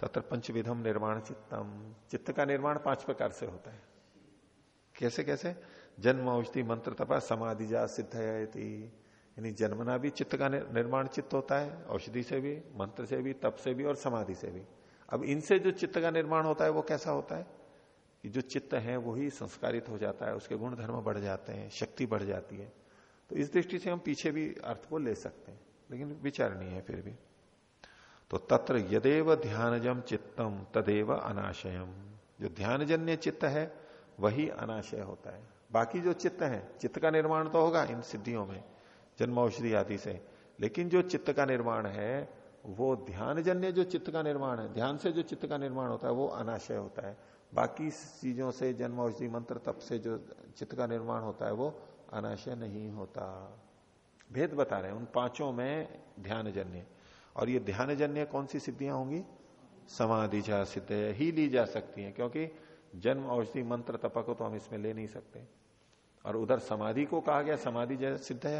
तत्र पंचविधम निर्माण चित्तम। चित्त का निर्माण पाँच प्रकार से होता है। कैसे कैसे? जन्म, औषधि, मंत्र, तपा, समाधि, जा, सिद्ध यानी जन्मना भी चित्त का निर्माण चित्त होता है, औषधि से भी, मंत्र से भी, तप से भी और समाधि से भी। अब इनसे जो चित्त का निर्माण होता है वो कैसा होता है? कि जो चित्त है वही संस्कारित हो जाता है, उसके गुण धर्म बढ़ जाते हैं, शक्ति बढ़ जाती है। तो इस दृष्टि से हम पीछे भी अर्थ को ले सकते हैं। लेकिन विचार नहीं है फिर भी। तो तत्र यदेव ध्यानजम चित्तम, तदेव अनाशयम। जो ध्यानजन्य चित्त है, वही अनाशय होता है। बाकी जो चित्त है, चित्त का निर्माण तो होगा इन सिद्धियों में जन्म औषधि आदि से। लेकिन जो चित्त का निर्माण है, वो ध्यान जन्य जो चित्त का निर्माण है, ध्यान से जो चित्त का निर्माण होता है, वो अनाशय होता है। बाकी चीज़ों से जन्म औषधि मंत्र तप से जो चित्त का निर्माण होता है, वो अनाशय नहीं होता। भेद बता रहे हैं, उन पाँचों में ध्यान जन्य और ये ध्यान जन्य कौन सी सिद्धियाँ होंगी? समाधि जा सिद्ध ही ली जा सकती हैं, क्योंकि जन्म औषधि मंत्र तप को तो हम इसमें ले नहीं सकते। और उधर समाधि को कहा गया, समाधि जैसे सिद्ध है,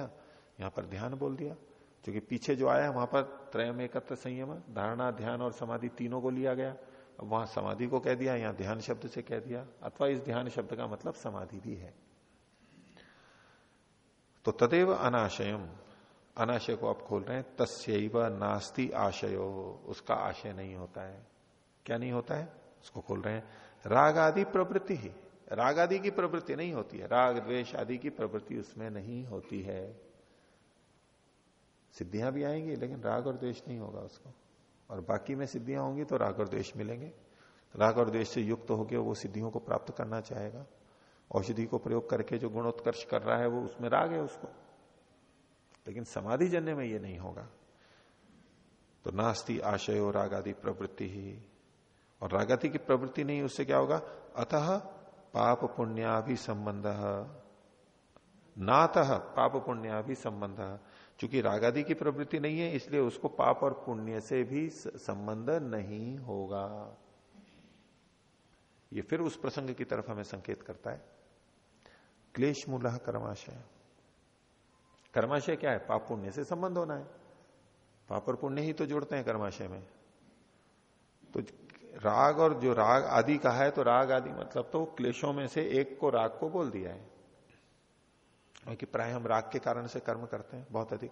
यहाँ पर ध्यान बोल दिया। क्योंकि पीछे जो आया, वहाँ पर त्रय में एकत्र संयम, धारणा, ध्यान और समाधि तीनों को लिया गया। अब वहाँ समाधि को कह दिया, यहाँ ध्यान शब्द से कह दिया। अथवा इस ध्यान शब्द का मतलब समाधि भी है। तो तदेव अनाशयम। अनाशय को आप खोल रहे हैं तस्व नास्ति आशयो। उसका आशय नहीं होता है। क्या नहीं होता है? उसको खोल रहे हैं। राग आदि प्रवृत्ति ही। राग आदि की प्रवृत्ति नहीं होती है। राग, द्वेष आदि की प्रवृत्ति उसमें नहीं होती है। सिद्धियाँ भी आएँगी, लेकिन राग और द्वेष नहीं होगा उसको। और बाकी में सिद्धियाँ होंगी तो राग और द्वेष मिलेंगे। राग और द्वेष से युक्त होकर वो सिद्धियों को प्राप्त करना चाहेगा। औषधि को प्रयोग करके जो गुणोत्कर्ष कर रहा है वो उसमें राग है उसको। लेकिन समाधि जन्य में ये नहीं होगा। तो नास्ती, आशय और राग आदि प्रवृत्ति ही। और रागादि की प्रवृत्ति नहीं, उससे क्या होगा? अतः पाप पुण्याभि संबंध नातः पाप पुण्याभि संबंध चूँकि रागादि की प्रवृत्ति नहीं है, इसलिए उसको पाप और पुण्य से भी संबंध नहीं होगा। ये फिर उस प्रसंग की तरफ़ हमें संकेत करता है। क्लेश मूल कर्माशय। कर्माशय क्या है? पाप पुण्य से संबंध होना है। पाप और पुण्य ही तो जुड़ते हैं कर्माशय में। तो राग और जो राग आदि का है तो राग आदि मतलब तो क्लेशों में से एक को राग को बोल दिया है। क्योंकि प्राय हम राग के कारण से कर्म करते हैं, बहुत अधिक।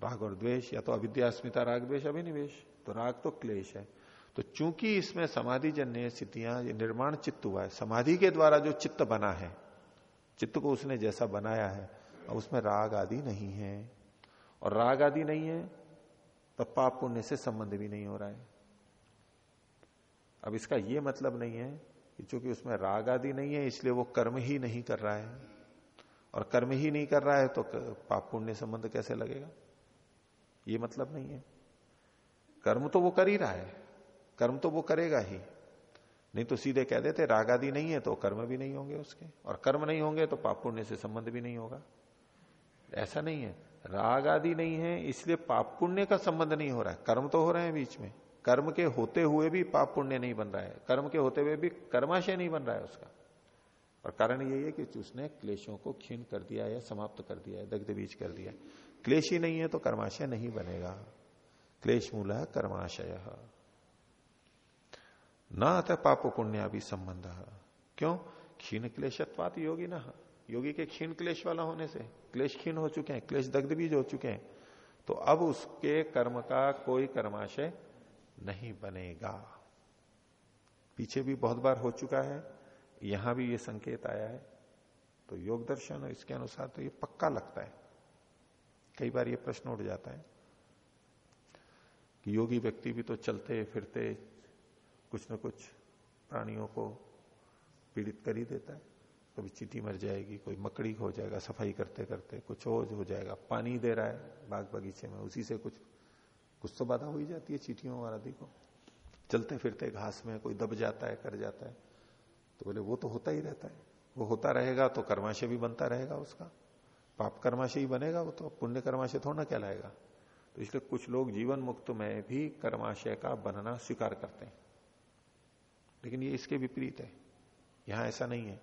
राग और द्वेष, या तो अविद्यास्मिता राग द्वेष, अभिनिवेश। तो राग तो क्लेश है। तो चूँकि इसमें समाधि जन्य स्थितियाँ निर्माण चित्त हुआ है, समाधि के द्वारा जो चित्त बना है चित्त को उसने जैसा बनाया है, अब उसमें राग आदि नहीं है। और राग आदि नहीं है तो पाप पुण्य से संबंध भी नहीं हो रहा है। अब इसका यह मतलब नहीं है कि चूँकि उसमें राग आदि नहीं है, इसलिए वो कर्म ही नहीं कर रहा है। और कर्म ही नहीं कर रहा है तो पाप पुण्य संबंध कैसे लगेगा? ये मतलब नहीं है। कर्म तो वो कर ही रहा है। कर्म तो वो करेगा ही। नहीं तो सीधे कह देते राग आदि नहीं है तो कर्म भी नहीं होंगे उसके। और कर्म नहीं होंगे तो पाप पुण्य से संबंध भी नहीं होगा। ऐसा नहीं है। राग आदि नहीं है, इसलिए पाप पुण्य का संबंध नहीं हो रहा है। कर्म तो हो रहे हैं बीच में। कर्म के होते हुए भी पाप पुण्य नहीं बन रहा है। कर्म के होते हुए भी कर्माशय नहीं बन रहा है उसका। और कारण यही है कि उसने क्लेशों को क्षीण कर दिया है समाप्त कर दिया है, दग्ध बीज कर दिया क्लेश ही नहीं है तो कर्माशय नहीं बनेगा। क्लेश मूल कर्माशय। न अतः पाप अभी संबंध। क्यों? क्षीण क्लेशत्वात योगी ना। योगी के क्षीण क्लेश वाला होने से क्लेश क्षीण हो चुके हैं, क्लेश दग्ध बीज हो चुके हैं। तो अब उसके कर्म का कोई कर्माशय नहीं बनेगा। पीछे भी बहुत बार हो चुका है, यहाँ भी ये संकेत आया है। तो योग दर्शन इसके अनुसार तो ये पक्का लगता है। कई बार ये प्रश्न उठ जाता है कि योगी व्यक्ति भी तो चलते फिरते कुछ ना कुछ प्राणियों को पीड़ित कर ही देता है। कभी चीटी मर जाएगी, कोई मकड़ी हो जाएगा, सफ़ाई करते करते कुछ और हो जाएगा, पानी दे रहा है बाग बगीचे में, उसी से कुछ कुछ तो बाधा हो ही जाती है चीटियों और आदि को। चलते फिरते घास में कोई दब जाता है, कर जाता है तो बोले, वो तो होता ही रहता है। वो होता रहेगा तो कर्माशय भी बनता रहेगा उसका। पाप कर्माशय ही बनेगा वो तो पुण्य कर्माशय थोड़ा ना कहलाएगा। तो इसलिए कुछ लोग जीवन मुक्त में भी कर्माशय का बनना स्वीकार करते हैं। लेकिन ये इसके विपरीत है। यहाँ ऐसा नहीं है।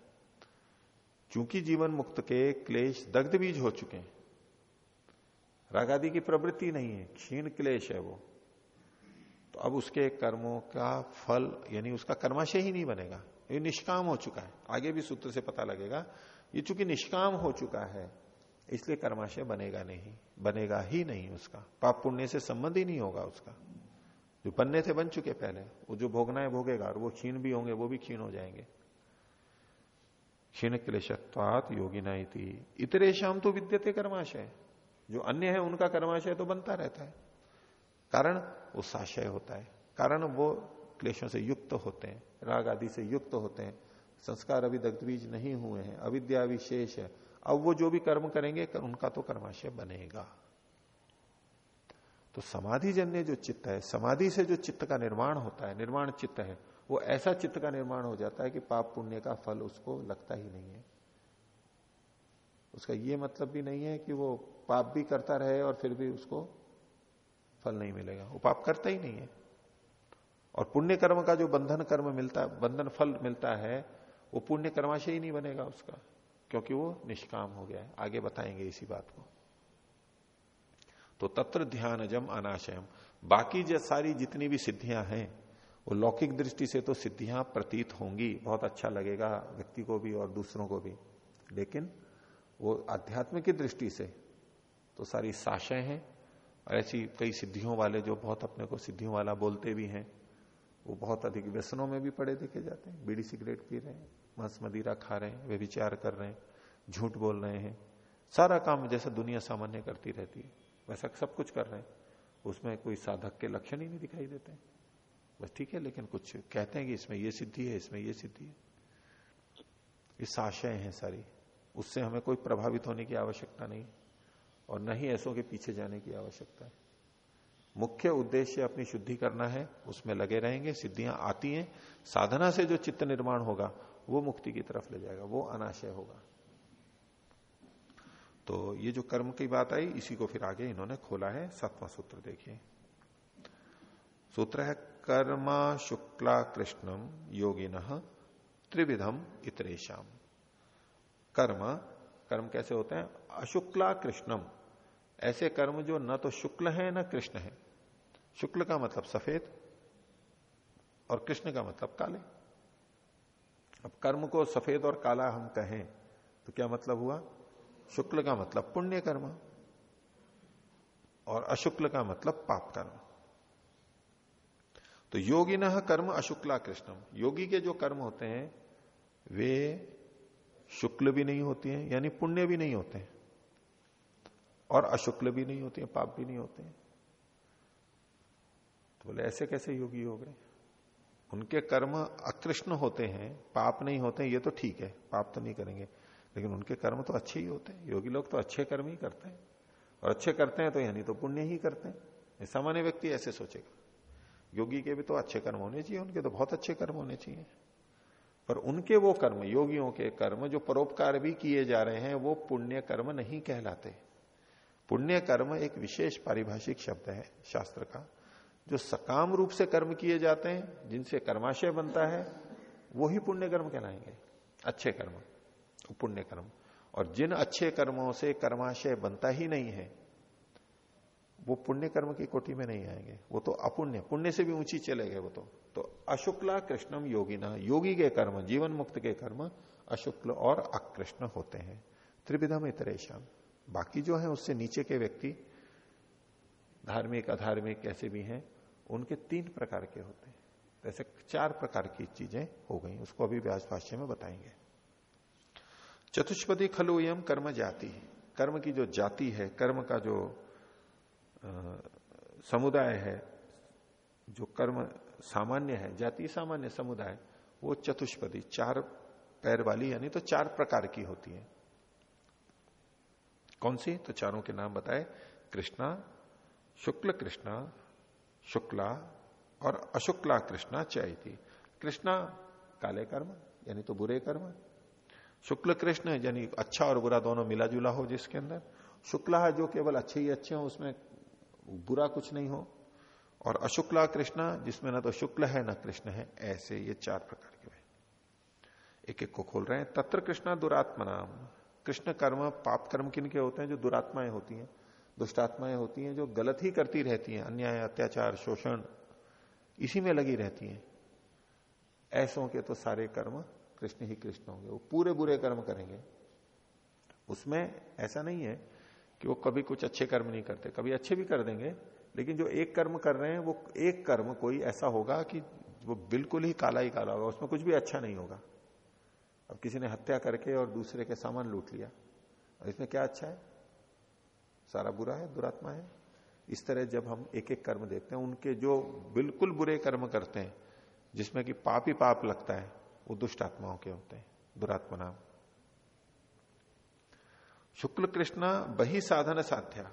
क्योंकि जीवन मुक्त के क्लेश दग्ध बीज हो चुके हैं, रागादि की प्रवृत्ति नहीं है, क्षीण क्लेश है वो। तो अब उसके कर्मों का फल, यानी उसका कर्माशय ही नहीं बनेगा। ये निष्काम हो चुका है। आगे भी सूत्र से पता लगेगा, ये चूँकि निष्काम हो चुका है, इसलिए कर्माशय बनेगा नहीं, बनेगा ही नहीं उसका। पाप पुण्य से संबंध ही नहीं होगा उसका। जो बनने थे बन चुके पहले, वो जो भोगना है भोगेगा, और वो क्षीण भी होंगे, वो भी क्षीण हो जाएँगे। क्षीण क्लेशत्वात योगिना इतरे शाम तो विद्यते कर्माशय। जो अन्य है, उनका कर्माशय तो बनता रहता है। कारण, वो साशय होता है। कारण, वो क्लेशों से युक्त होते हैं, राग आदि से युक्त होते हैं। संस्कार अभी दग्धबीज नहीं हुए हैं, अविद्या विशेष है। अब वो जो भी कर्म करेंगे कर उनका तो कर्माशय बनेगा। तो समाधि जन्य जो चित्त है, समाधि से जो चित्त का निर्माण होता है, निर्माण चित्त है, वो ऐसा चित्त का निर्माण हो जाता है कि पाप पुण्य का फल उसको लगता ही नहीं है। उसका ये मतलब भी नहीं है कि वो पाप भी करता रहे और फिर भी उसको फल नहीं मिलेगा। वो पाप करता ही नहीं है। और पुण्य कर्म का जो बंधन कर्म मिलता, बंधन फल मिलता है, वो पुण्य कर्माशय ही नहीं बनेगा उसका, क्योंकि वो निष्काम हो गया है। आगे बताएँगे इसी बात को। तो तत्र ध्यान जम अनाशयम। बाकी जो सारी जितनी भी सिद्धियाँ हैं, वो लौकिक दृष्टि से तो सिद्धियाँ प्रतीत होंगी। बहुत अच्छा लगेगा व्यक्ति को भी और दूसरों को भी। लेकिन वो अध्यात्म की दृष्टि से तो सारी साशय हैं और ऐसी कई सिद्धियों वाले जो बहुत अपने को सिद्धियों वाला बोलते भी हैं, वो बहुत अधिक व्यसनों में भी पड़े देखे जाते हैं। बीड़ी सिगरेट पी रहे हैं, मस मदिरा खा रहे हैं वे विचार कर रहे हैं, झूठ बोल रहे हैं। सारा काम जैसा दुनिया सामान्य करती रहती है। वैसा सब कुछ कर रहे हैं। उसमें कोई साधक के लक्षण ही नहीं दिखाई देते बस ठीक है, लेकिन कुछ कहते हैं कि इसमें ये सिद्धि है, इसमें ये सिद्धि है। ये साशय है सारी। उससे हमें कोई प्रभावित होने की आवश्यकता नहीं, और न ही ऐसों के पीछे जाने की आवश्यकता है। मुख्य उद्देश्य अपनी शुद्धि करना है, उसमें लगे रहेंगे, सिद्धियाँ आती हैं। साधना से जो चित्त निर्माण होगा, वो मुक्ति की तरफ़ ले जाएगा, वो अनाशय होगा। तो ये जो कर्म की बात आई, इसी को फिर आगे इन्होंने खोला है, सत्वा सूत्र देखिए। सूत्र है, कर्मा शुक्ला कृष्णम योगिन त्रिविधम इतरेशम कर्म कर्म कैसे होते हैं? अशुक्ला कृष्णम ऐसे कर्म जो न तो शुक्ल है, न कृष्ण है। शुक्ल का मतलब सफ़ेद और कृष्ण का मतलब काले। अब कर्म को सफ़ेद और काला हम कहें तो क्या मतलब हुआ? शुक्ल का मतलब पुण्य कर्म और अशुक्ल का मतलब पाप कर्म तो योगी न कर्म अशुक्ला कृष्णम योगी के जो कर्म होते हैं, वे शुक्ल भी नहीं होती हैं, यानी पुण्य भी नहीं होते हैं। और अशुक्ल भी नहीं होते हैं, पाप भी नहीं होते हैं। तो बोले, ऐसे कैसे योगी हो गए? उनके कर्म अकृष्ण होते हैं, पाप नहीं होते हैं, ये तो ठीक है, पाप तो नहीं करेंगे। लेकिन उनके कर्म तो अच्छे ही होते हैं। योगी लोग तो अच्छे कर्म ही करते हैं। और अच्छे करते हैं तो यानी तो पुण्य ही करते हैं। सामान्य व्यक्ति ऐसे सोचेगा। योगी के भी तो अच्छे कर्म होने चाहिए, उनके तो बहुत अच्छे कर्म होने चाहिए। पर उनके वो कर्म, योगियों के कर्म जो परोपकार भी किए जा रहे हैं, वो पुण्य कर्म नहीं कहलाते। पुण्य कर्म एक विशेष पारिभाषिक शब्द है शास्त्र का, जो सकाम रूप से कर्म किए जाते हैं, जिनसे कर्माशय बनता है, वो ही पुण्य कर्म कहलाएँगे। अच्छे कर्म। पुण्य कर्म। और जिन अच्छे कर्मों से कर्माशय बनता ही नहीं है, वो पुण्य कर्म की कोटि में नहीं आएँगे। वो तो अपुण्य, पुण्य से भी ऊँची चले गए वो तो। तो अशुक्ला कृष्णम योगिना, योगी के कर्म, जीवन मुक्त के कर्म अशुक्ल और अकृष्ण होते हैं। त्रिविधम इतरेशम। बाकी जो है उससे नीचे के व्यक्ति, धार्मिक, अधार्मिक कैसे भी हैं, उनके तीन प्रकार के होते हैं। ऐसे चार प्रकार की चीज़ें हो गई, उसको अभी व्यास भाष्य में बताएँगे। चतुष्पदी खलु यम कर्म जाति कर्म की जो जाति है, कर्म का जो समुदाय है, जो कर्म सामान्य है, जाति सामान्य समुदाय, वो चतुष्पदी, चार पैर वाली, यानी तो चार प्रकार की होती है। कौन सी? तो चारों के नाम बताए। कृष्णा, शुक्ल कृष्णा, शुक्ला और अशुक्ला कृष्णा चैती कृष्णा काले कर्म, यानी तो बुरे कर्म शुक्ल कृष्ण यानी अच्छा और बुरा दोनों मिला जुला हो जिसके अंदर। शुक्ला है जो केवल अच्छे ही अच्छे हो, उसमें बुरा कुछ नहीं हो। और अशुक्ला कृष्ण, जिसमें ना तो शुक्ल है, ना कृष्ण है, ऐसे ये चार प्रकार के एक एक को खोल रहे हैं। तत्र कृष्णा दुरात्मा नाम कृष्ण कर्म, पाप कर्म किन के होते हैं? जो दुरात्माएँ होती हैं, दुष्टात्माएँ होती हैं, जो गलत ही करती रहती हैं। अन्याय, अत्याचार, शोषण, इसी में लगी रहती हैं। ऐसों के तो सारे कर्म कृष्ण ही कृष्ण होंगे, वो पूरे बुरे कर्म करेंगे। उसमें ऐसा नहीं है कि वो कभी कुछ अच्छे कर्म नहीं करते, कभी अच्छे भी कर देंगे, लेकिन जो एक कर्म कर रहे हैं, वो एक कर्म कोई ऐसा होगा कि वो बिल्कुल ही काला ही काला होगा, उसमें कुछ भी अच्छा नहीं होगा। अब किसी ने हत्या करके और दूसरे के सामान लूट लिया, और इसमें क्या अच्छा है? सारा बुरा है, दुरात्मा है। इस तरह जब हम एक एक कर्म देखते हैं, उनके जो बिल्कुल बुरे कर्म करते हैं, जिसमें कि पाप ही पाप लगता है वो दुष्ट आत्माओं के होते हैं, दुरात्मा नाम। शुक्ल कृष्णा बही साधन साध्या।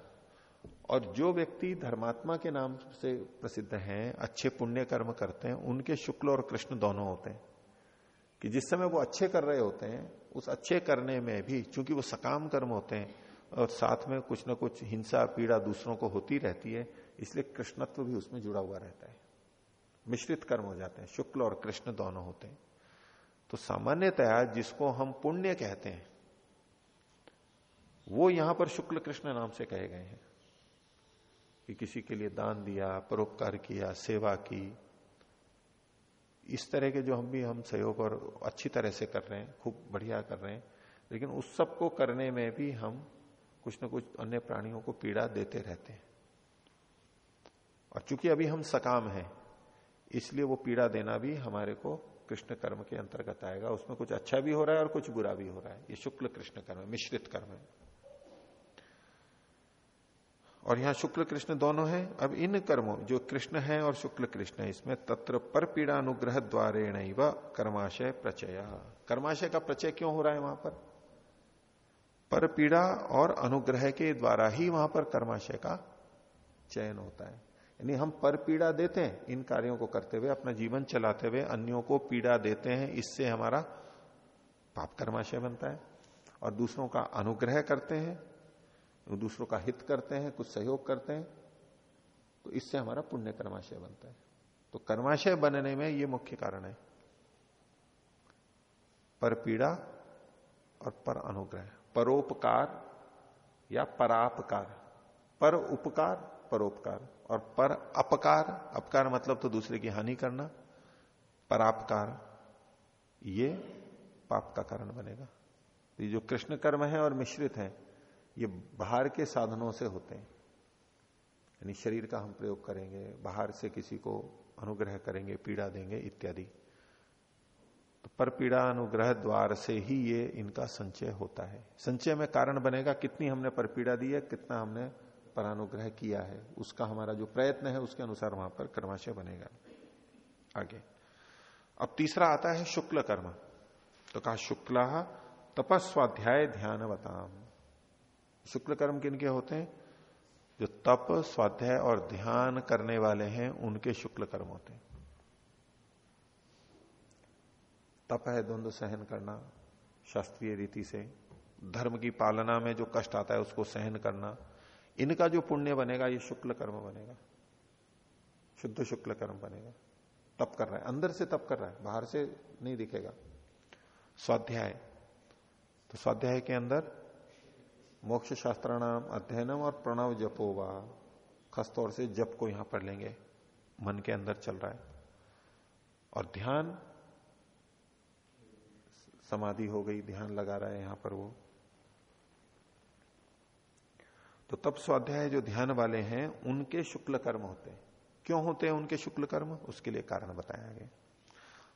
और जो व्यक्ति धर्मात्मा के नाम से प्रसिद्ध हैं, अच्छे पुण्य कर्म करते हैं, उनके शुक्ल और कृष्ण दोनों होते हैं। कि जिस समय वो अच्छे कर रहे होते हैं, उस अच्छे करने में भी, चूँकि वो सकाम कर्म होते हैं, और साथ में कुछ ना कुछ हिंसा, पीड़ा दूसरों को होती रहती है, इसलिए कृष्णत्व भी उसमें जुड़ा हुआ रहता है। मिश्रित कर्म हो जाते हैं, शुक्ल और कृष्ण दोनों होते हैं। तो सामान्यतया जिसको हम पुण्य कहते हैं, वो यहाँ पर शुक्ल कृष्ण नाम से कहे गए हैं कि किसी के लिए दान दिया, परोपकार किया, सेवा की। इस तरह के जो हम भी हम सहयोग और अच्छी तरह से कर रहे हैं, खूब बढ़िया कर रहे हैं, लेकिन उस सबको करने में भी हम कुछ ना कुछ अन्य प्राणियों को पीड़ा देते रहते हैं। और चूँकि अभी हम सकाम हैं, इसलिए वो पीड़ा देना भी हमारे को कृष्ण कर्म के अंतर्गत आएगा, उसमें कुछ अच्छा भी हो रहा है और कुछ बुरा भी हो रहा है। ये शुक्ल कृष्ण कर्म मिश्रित कर्म है। और यहाँ शुक्ल कृष्ण दोनों हैं। अब इन कर्मों, जो कृष्ण है और शुक्ल कृष्ण है, इसमें तत्र पर पीड़ा अनुग्रह द्वारे व कर्माशय प्रचय। कर्माशय का प्रचय क्यों हो रहा है वहाँ पर? पर पीड़ा और अनुग्रह के द्वारा ही वहाँ पर कर्माशय का चयन होता है। यानी हम पर पीड़ा देते हैं इन कार्यों को करते हुए, अपना जीवन चलाते हुए, अन्यों को पीड़ा देते हैं, इससे हमारा पाप कर्माशय बनता है। और दूसरों का अनुग्रह करते हैं, दूसरों का हित करते हैं, कुछ सहयोग करते हैं तो इससे हमारा पुण्य कर्माशय बनता है। तो कर्माशय बनने में ये मुख्य कारण है। पर पीड़ा और पर अनुग्रह, परोपकार या परापकार। पर उपकार परोपकार। और पर अपकार अपकार मतलब तो दूसरे की हानि करना, परापकार, ये पाप का कारण बनेगा। ये जो कृष्ण कर्म है और मिश्रित है, ये बाहर के साधनों से होते हैं। यानी शरीर का हम प्रयोग करेंगे, बाहर से किसी को अनुग्रह करेंगे, पीड़ा देंगे, इत्यादि। तो पर पीड़ा अनुग्रह द्वार से ही ये इनका संचय होता है। संचय में कारण बनेगा कितनी हमने पर पीड़ा दी है, कितना हमने पर अनुग्रह किया है, उसका हमारा जो प्रयत्न है, उसके अनुसार वहाँ पर कर्माशय बनेगा। आगे। अब तीसरा आता है शुक्ल कर्म। तो कहा, शुक्ला तपस्वाध्याय ध्यान बताम शुक्ल कर्म किन के होते हैं? जो तप, स्वाध्याय और ध्यान करने वाले हैं, उनके शुक्ल कर्म होते हैं। तप है द्वंद्व सहन करना, शास्त्रीय रीति से। धर्म की पालना में जो कष्ट आता है, उसको सहन करना। इनका जो पुण्य बनेगा, ये शुक्ल कर्म बनेगा। शुद्ध शुक्ल कर्म बनेगा। तप कर रहा है, अंदर से तप कर रहा है, बाहर से नहीं दिखेगा। स्वाध्याय। तो स्वाध्याय के अंदर मोक्ष शास्त्राणाम अध्ययनम और प्रणव जपोवा खासतौर से जप को यहाँ पढ़ लेंगे। मन के अंदर चल रहा है। और ध्यान, समाधि हो गई, ध्यान लगा रहा है यहाँ पर वो। तो तप स्वाध्याय जो ध्यान वाले हैं, उनके शुक्ल कर्म होते हैं। क्यों होते हैं उनके शुक्ल कर्म उसके लिए कारण बताया गया।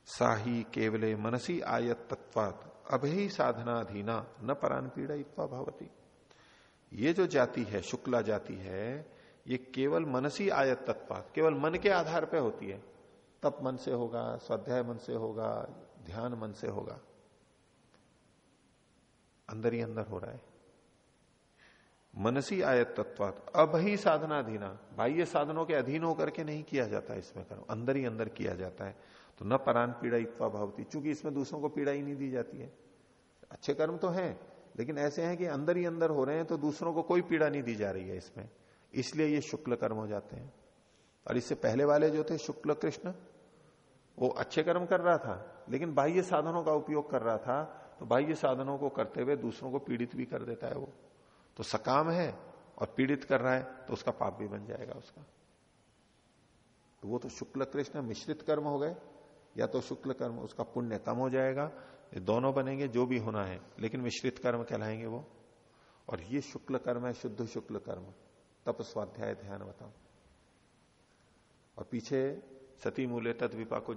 साही केवले मनसी आयत तत्वात अभी साधनाधीना, न परान पीड़ा इत्वा भवती। ये जो जाति है, शुक्ला जाति है, ये केवल मनसी आयत तत्वात, केवल मन के आधार पर होती है। तप मन से होगा, स्वाध्याय मन से होगा, ध्यान मन से होगा। अंदर ही अंदर हो रहा है। मनसी आयत तत्वात। अब ही साधनाधीना बाह्य साधनों के अधीन होकर के नहीं किया जाता है इसमें कर्म। अंदर ही अंदर किया जाता है। तो न परान पीड़ा इत्वा भावती। चूँकि इसमें दूसरों को पीड़ा ही नहीं दी जाती है। अच्छे कर्म तो हैं, लेकिन ऐसे हैं कि अंदर ही अंदर हो रहे हैं तो दूसरों को कोई पीड़ा नहीं दी जा रही है इसमें। इसलिए ये शुक्ल कर्म हो जाते हैं। और इससे पहले वाले जो थे, शुक्ल कृष्ण, वो अच्छे कर्म कर रहा था, लेकिन बाह्य साधनों का उपयोग कर रहा था तो बाह्य साधनों को करते हुए दूसरों को पीड़ित भी कर देता है वो। तो सकाम है और पीड़ित कर रहा है तो उसका पाप भी बन जाएगा उसका। तो वो तो शुक्ल कृष्ण मिश्रित कर्म हो गए। या तो शुक्ल कर्म, उसका पुण्य कम हो जाएगा, ये दोनों बनेंगे, जो भी होना है। लेकिन मिश्रित कर्म कहलाएँगे वो। और ये शुक्ल कर्म है, शुद्ध शुक्ल कर्म। तप स्वाध्याय ध्यान बताओ। और पीछे सती मूल्य तद विपाको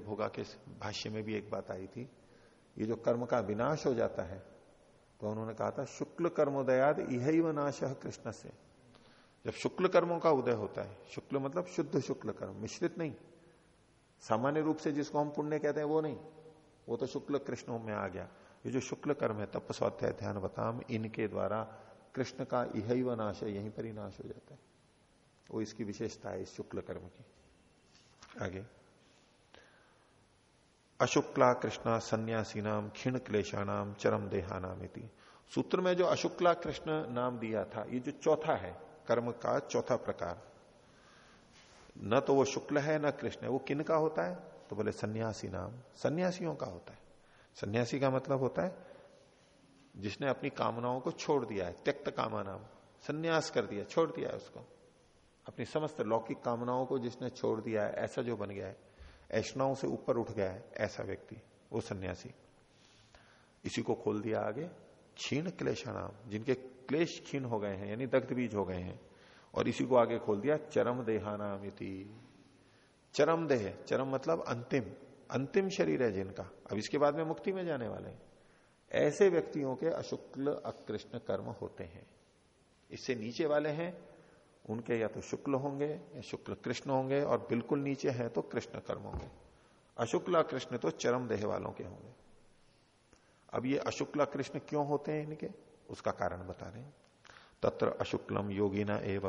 भोगा के भाष्य में भी एक बात आई थी। ये जो कर्म का विनाश हो जाता है तो उन्होंने कहा था, शुक्ल कर्मोदयाद यही व नाश कृष्ण से जब शुक्ल कर्मों का उदय होता है, शुक्ल मतलब शुद्ध शुक्ल कर्म, मिश्रित नहीं। सामान्य रूप से जिसको हम पुण्य कहते हैं, वो नहीं। वो तो शुक्ल कृष्णों में आ गया। ये जो शुक्ल कर्म है, तप स्वाध्याय ध्यान बताम, इनके द्वारा कृष्ण का यही व नाश है, यहीं पर ही नाश हो जाता है। वो इसकी विशेषता है इस शुक्ल कर्म की। आगे। अशुक्ला कृष्णा सन्यासी नाम क्षीण क्लेशानाम चरम देहा नाम सूत्र में जो अशुक्ला कृष्ण नाम दिया था, ये जो चौथा है, कर्म का चौथा प्रकार, न तो वो शुक्ल है, न कृष्ण है, वो किन का होता है? तो बोले सन्यासी नाम सन्यासियों का होता है। सन्यासी का मतलब होता है, जिसने अपनी कामनाओं को छोड़ दिया है, त्यक्त कामा नाम संन्यास कर दिया, छोड़ दिया है उसको। अपनी समस्त लौकिक कामनाओं को जिसने छोड़ दिया है, ऐसा जो बन गया है ऐष्णाओं से ऊपर उठ गया है ऐसा व्यक्ति, वो सन्यासी। इसी को खोल दिया आगे, क्षीण क्लेशाणाम जिनके क्लेश क्षीण हो गए हैं, यानी दग्ध बीज हो गए हैं, और इसी को आगे खोल दिया, चरम देहानाम चरम देह, चरम मतलब अंतिम अंतिम शरीर है जिनका। अब इसके बाद में मुक्ति में जाने वाले हैं। ऐसे व्यक्तियों के अशुक्ल अकृष्ण कर्म होते हैं। इससे नीचे वाले हैं उनके या तो शुक्ल होंगे या शुक्ल कृष्ण होंगे और बिल्कुल नीचे हैं तो कृष्ण कर्म होंगे। अशुक्ला कृष्ण तो चरम देह वालों के होंगे। अब ये अशुक्ला कृष्ण क्यों होते हैं इनके? उसका कारण बता रहे हैं। तत्र अशुक्लम योगिना एव।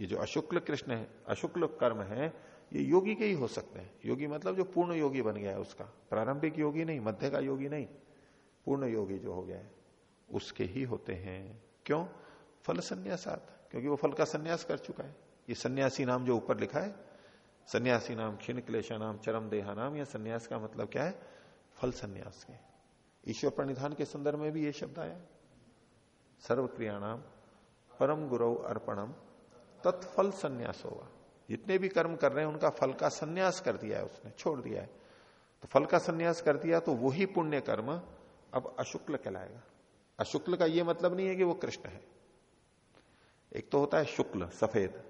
ये जो अशुक्ल कृष्ण है, अशुक्ल कर्म है, ये योगी के ही हो सकते हैं। योगी मतलब जो पूर्ण योगी बन गया है उसका। प्रारंभिक योगी नहीं, मध्य का योगी नहीं। पूर्ण योगी जो हो गया है, उसके ही होते हैं। क्यों? फल संन्यासात। क्योंकि वो फल का संन्यास कर चुका है। ये सन्यासी नाम जो ऊपर लिखा है, सन्यासी नाम क्षीण क्लेशा नाम, चरम देहा नाम, या सन्यास का मतलब क्या है? फल संन्यास के। ईश्वर प्रणिधान के संदर्भ में भी ये शब्द आया। सर्व क्रियाणाम परम गुरु अर्पणम, तत्फल संन्यास होगा जितने भी कर्म कर रहे हैं, उनका फल का संन्यास कर दिया है उसने, छोड़ दिया है। तो फल का संन्यास कर दिया तो वही पुण्य कर्म अब अशुक्ल कहलाएगा। अशुक्ल का यह मतलब नहीं है कि वो कृष्ण है। एक तो होता है शुक्ल, सफ़ेद।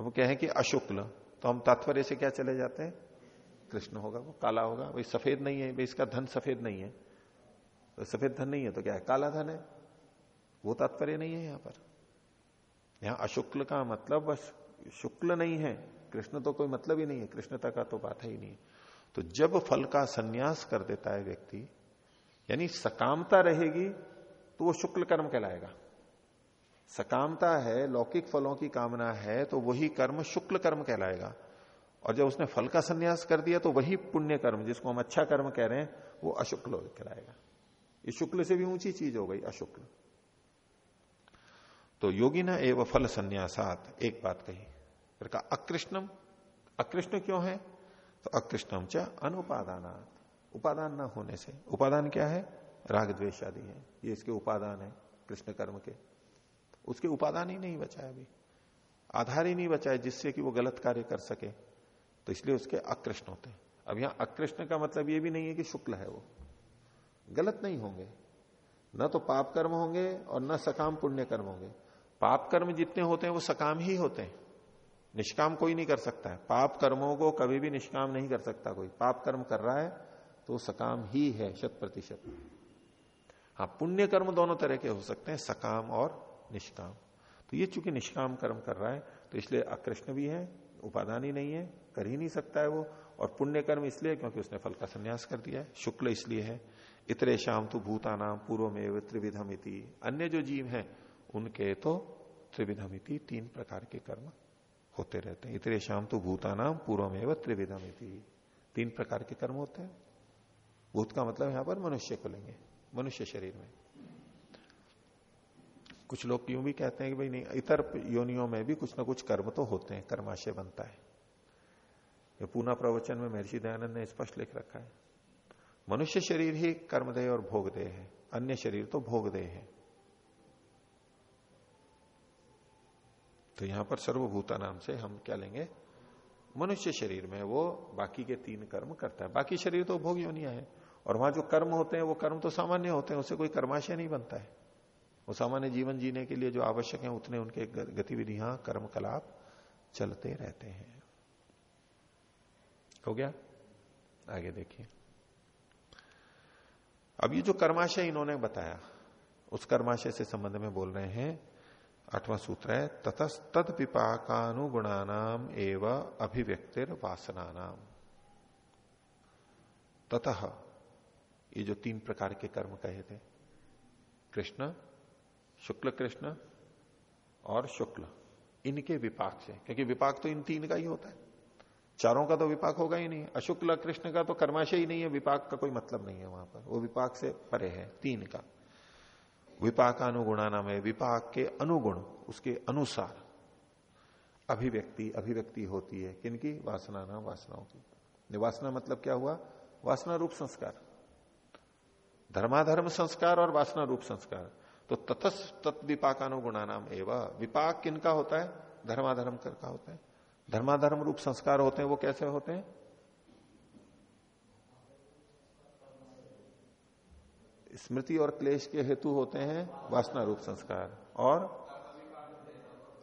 अब क्या है कि अशुक्ल। तो हम तात्पर्य से क्या चले जाते हैं? कृष्ण होगा, वो काला होगा। भाई, सफ़ेद नहीं है, भाई, इसका धन सफ़ेद नहीं है। तो सफ़ेद धन नहीं है तो क्या है? काला धन है। वो तात्पर्य नहीं है यहाँ पर। यहाँ अशुक्ल का मतलब बस शुक्ल नहीं है। कृष्ण तो कोई मतलब ही नहीं है। कृष्णता का तो बात है ही नहीं। तो जब फल का संन्यास कर देता है व्यक्ति, यानी सकामता रहेगी तो वो शुक्ल कर्म कहलाएगा। सकामता है, लौकिक फलों की कामना है तो वही कर्म शुक्ल कर्म कहलाएगा। और जब उसने फल का संन्यास कर दिया तो वही पुण्य कर्म, जिसको हम अच्छा कर्म कह रहे हैं, वो अशुक्ल कहलाएगा। ये शुक्ल से भी ऊँची चीज़ हो गई, अशुक्ल। तो योगी ना एवं फल संन्यासात, एक बात कही। फिर कहा, अकृष्णम। अकृष्ण क्यों है? तो अकृष्णम च अनुपादानात। उपादान ना होने से। उपादान क्या है? राग द्वेश आदि है। ये इसके उपादान है, कृष्ण कर्म के। उसके उपादान ही नहीं बचा अभी। आधार ही नहीं बचा है जिससे कि वो गलत कार्य कर सके। तो इसलिए उसके अकृष्ण होते हैं। अब यहाँ अकृष्ण का मतलब ये भी नहीं है कि शुक्ल है वो। गलत नहीं होंगे। न तो पाप कर्म होंगे और न सकाम पुण्य कर्म होंगे। पाप कर्म जितने होते हैं, वो सकाम ही होते हैं। निष्काम कोई नहीं कर सकता है। पाप कर्मों को कभी भी निष्काम नहीं कर सकता कोई। पाप कर्म कर रहा है तो सकाम ही है, शत प्रतिशत। हाँ पुण्य कर्म दोनों तरह के हो सकते हैं, सकाम और निष्काम। तो ये चूँकि निष्काम कर्म कर रहा है तो इसलिए अकृष्ण भी है, उपादान ही नहीं है, कर ही नहीं सकता है वो, और पुण्य कर्म इसलिए क्योंकि उसने फल का संन्यास कर दिया है, शुक्ल इसलिए है। इतरे शाम तो भूतानाम पूर्व में त्रिविधम अन्य जो जीव हैं, उनके तो त्रिविधमिति, तीन प्रकार के कर्म होते रहते हैं। इतरे शाम तो भूतानाम पूर्व में त्रिविधम तीन प्रकार के कर्म होते हैं। भूत का मतलब यहाँ पर मनुष्य को लेंगे, मनुष्य शरीर में। कुछ लोग यूँ भी कहते हैं कि भाई नहीं, इतर योनियों में भी कुछ ना कुछ कर्म तो होते हैं, कर्माशय बनता है। ये पूना प्रवचन में महर्षि दयानंद ने स्पष्ट लिख रखा है। मनुष्य शरीर ही कर्मदेह और भोगदेह है, अन्य शरीर तो भोगदेह है। तो यहाँ पर सर्वभूता नाम से हम क्या लेंगे? मनुष्य शरीर में वो बाकी के तीन कर्म करता है। बाकी शरीर तो भोग योनिया है, और वहाँ जो कर्म होते हैं, वो कर्म तो सामान्य होते हैं उससे कोई कर्माशय नहीं बनता है। वो सामान्य जीवन जीने के लिए जो आवश्यक है, उतने उनके गतिविधियाँ कर्म कलाप चलते रहते हैं। हो गया? आगे देखिए। अब ये जो कर्माशय इन्होंने बताया, उस कर्माशय से संबंध में बोल रहे हैं, आठवां सूत्र है ततस तद विपाकानुगुणानाम एवं अभिव्यक्तिर वासना नाम ततः, ये जो तीन प्रकार के कर्म कहे थे, कृष्ण शुक्ल कृष्ण और शुक्ल, इनके विपाक से, क्योंकि विपाक तो इन तीन का ही होता है। चारों का तो विपाक होगा ही नहीं, अशुक्ल कृष्ण का तो कर्माशय ही नहीं है, विपाक का कोई मतलब नहीं है वहाँ पर। वो विपाक से परे है, तीन का। विपाक अनुगुणा नाम है विपाक के अनुगुण, उसके अनुसार। अभिव्यक्ति अभिव्यक्ति होती है, किनकी? वासना नाम वासनाओं की। वासना मतलब क्या हुआ? वासना रूप संस्कार। धर्माधर्म संस्कार और वासना रूप संस्कार। तो तथस तत्विपाकानुगुणा नाम एवं। विपाक किनका होता है? धर्माधर्म कर का होता है। धर्माधर्म रूप संस्कार होते हैं, वो कैसे होते हैं? स्मृति और क्लेश के हेतु होते हैं वासना रूप संस्कार। और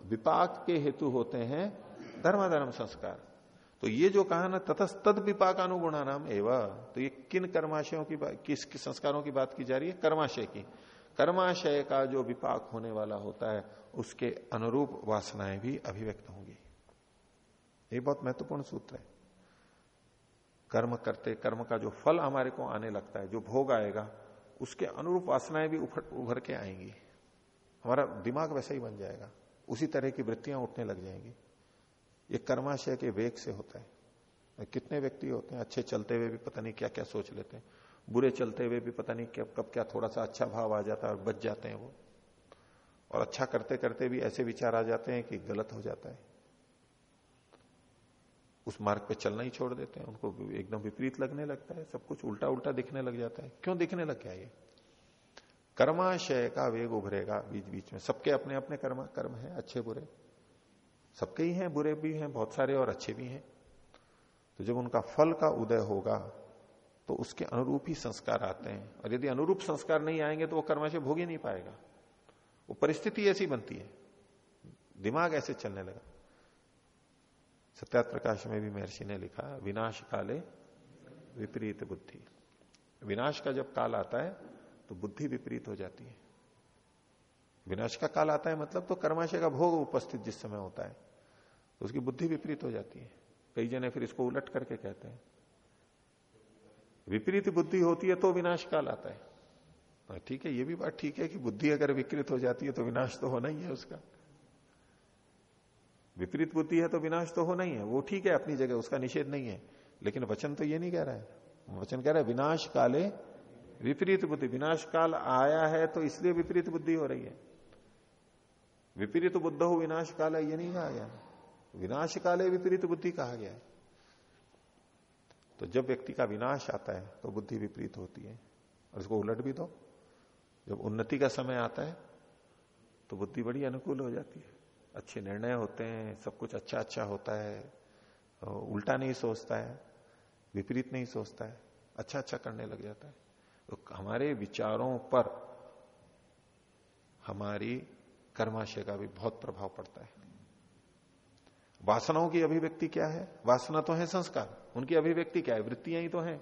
विपाक के हेतु होते हैं धर्माधर्म संस्कार। तो ये जो कहा ना तथस तद विपाक अनुगुणा नाम एवं। तो ये किन कर्माशयों की किस किस संस्कारों की बात की जा रही है? कर्माशय की। कर्माशय का जो विपाक होने वाला होता है, उसके अनुरूप वासनाएँ भी अभिव्यक्त होंगी। ये बहुत महत्वपूर्ण सूत्र है। कर्म करते, कर्म का जो फल हमारे को आने लगता है, जो भोग आएगा, उसके अनुरूप वासनाएँ भी उभर के आएँगी। हमारा दिमाग वैसा ही बन जाएगा। उसी तरह की वृत्तियाँ उठने लग जाएँगी। ये कर्माशय के वेग से होता है। कितने व्यक्ति होते हैं, अच्छे चलते हुए भी पता नहीं क्या क्या सोच लेते हैं। बुरे चलते हुए भी पता नहीं कब कब क्या थोड़ा सा अच्छा भाव आ जाता है और बच जाते हैं वो। और अच्छा करते करते भी ऐसे विचार आ जाते हैं कि गलत हो जाता है। उस मार्ग पे चलना ही छोड़ देते हैं। उनको एकदम विपरीत लगने लगता है। सब कुछ उल्टा उल्टा दिखने लग जाता है। क्यों दिखने लग गया ये? कर्माशय का वेग उभरेगा बीच बीच में। सबके अपने अपने कर्म कर्म है, अच्छे, बुरे। सबके ही हैं, बुरे भी हैं, बहुत सारे और अच्छे भी हैं। तो जब उनका फल का उदय होगा तो उसके अनुरूप ही संस्कार आते हैं। और यदि अनुरूप संस्कार नहीं आएँगे तो वो कर्माशय भोग ही नहीं पाएगा। वो परिस्थिति ऐसी बनती है। दिमाग ऐसे चलने लगा। सत्या प्रकाश में भी महर्षि ने लिखा, विनाश काले विपरीत बुद्धि। विनाश का जब काल आता है तो बुद्धि विपरीत हो जाती है। विनाश का काल आता है मतलब तो कर्माशय का भोग उपस्थित जिस समय होता है तो उसकी बुद्धि विपरीत हो जाती है। कई जने फिर इसको उलट करके कहते हैं। विपरीत बुद्धि होती है तो विनाश काल आता है। हाँ, ठीक है ये भी बात ठीक है कि बुद्धि अगर विकृत हो जाती है तो विनाश तो होना ही है उसका। विपरीत बुद्धि है तो विनाश तो होना ही है वो ठीक है अपनी जगह उसका निषेध नहीं है। लेकिन वचन तो ये नहीं कह रहा है। वचन कह रहा है विनाश काले विपरीत बुद्धि विनाश काल आया है तो इसलिए विपरीत बुद्धि हो रही है। विपरीत बुद्ध हो विनाश काल है ये नहीं कहा गया। विनाश काले विपरीत बुद्धि कहा गया है। तो जब व्यक्ति का विनाश आता है तो बुद्धि विपरीत होती है। और इसको उलट भी दो। जब उन्नति का समय आता है तो बुद्धि बड़ी अनुकूल हो जाती है। अच्छे निर्णय होते हैं, सब कुछ अच्छा अच्छा होता है उल्टा नहीं सोचता है, विपरीत नहीं सोचता है अच्छा अच्छा करने लग जाता है। तो हमारे विचारों पर हमारी कर्माशय का भी बहुत प्रभाव पड़ता है। वासनाओं की अभिव्यक्ति क्या है? वासना तो है संस्कार। उनकी अभिव्यक्ति क्या है? वृत्तियाँ ही तो है।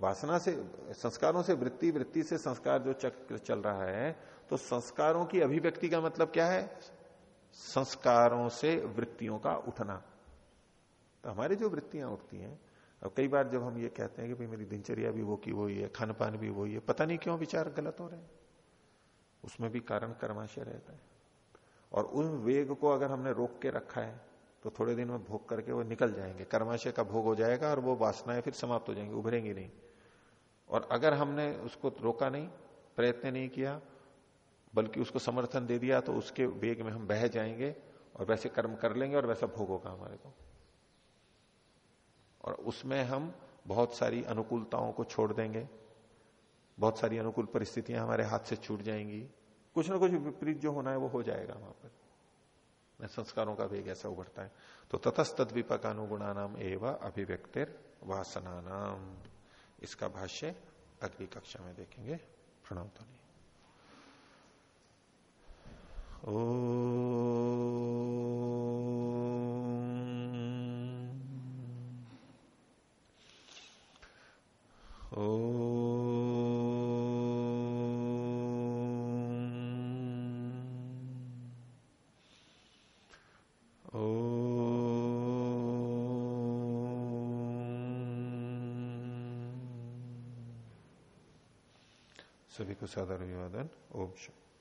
वासना से, संस्कारों से वृत्ति वृत्ति से संस्कार जो चक्र चल रहा है तो संस्कारों की अभिव्यक्ति का मतलब क्या है? संस्कारों से वृत्तियों का उठना। तो हमारी जो वृत्तियाँ उठती हैं, अब कई बार जब हम ये कहते हैं कि भाई मेरी दिनचर्या भी वो की वही है खान पान भी वही है, पता नहीं क्यों विचार गलत हो रहे हैं। उसमें भी कारण कर्माशय रहता है। और उन वेग को अगर हमने रोक के रखा है तो थोड़े दिन में भोग करके वो निकल जाएँगे। कर्माशय का भोग हो जाएगा और वो वासनाएँ फिर समाप्त हो जाएँगी, उभरेंगी नहीं। और अगर हमने उसको रोका नहीं, प्रयत्न नहीं किया, बल्कि उसको समर्थन दे दिया तो उसके वेग में हम बह जाएँगे और वैसे कर्म कर लेंगे और वैसा भोग होगा हमारे को। और उसमें हम बहुत सारी अनुकूलताओं को छोड़ देंगे, बहुत सारी अनुकूल परिस्थितियाँ हमारे हाथ से छूट जाएँगी कुछ ना कुछ विपरीत जो होना है वो हो जाएगा वहाँ पर। संस्कारों का वेग ऐसा उभरता है। तो ततस्तद विपक अनुगुणा नाम एवं अभिव्यक्तिर वासना नाम इसका भाष्य अगली कक्षा में देखेंगे। प्रणाम नहीं ओ, को साधारण अभिवादन ओम शांति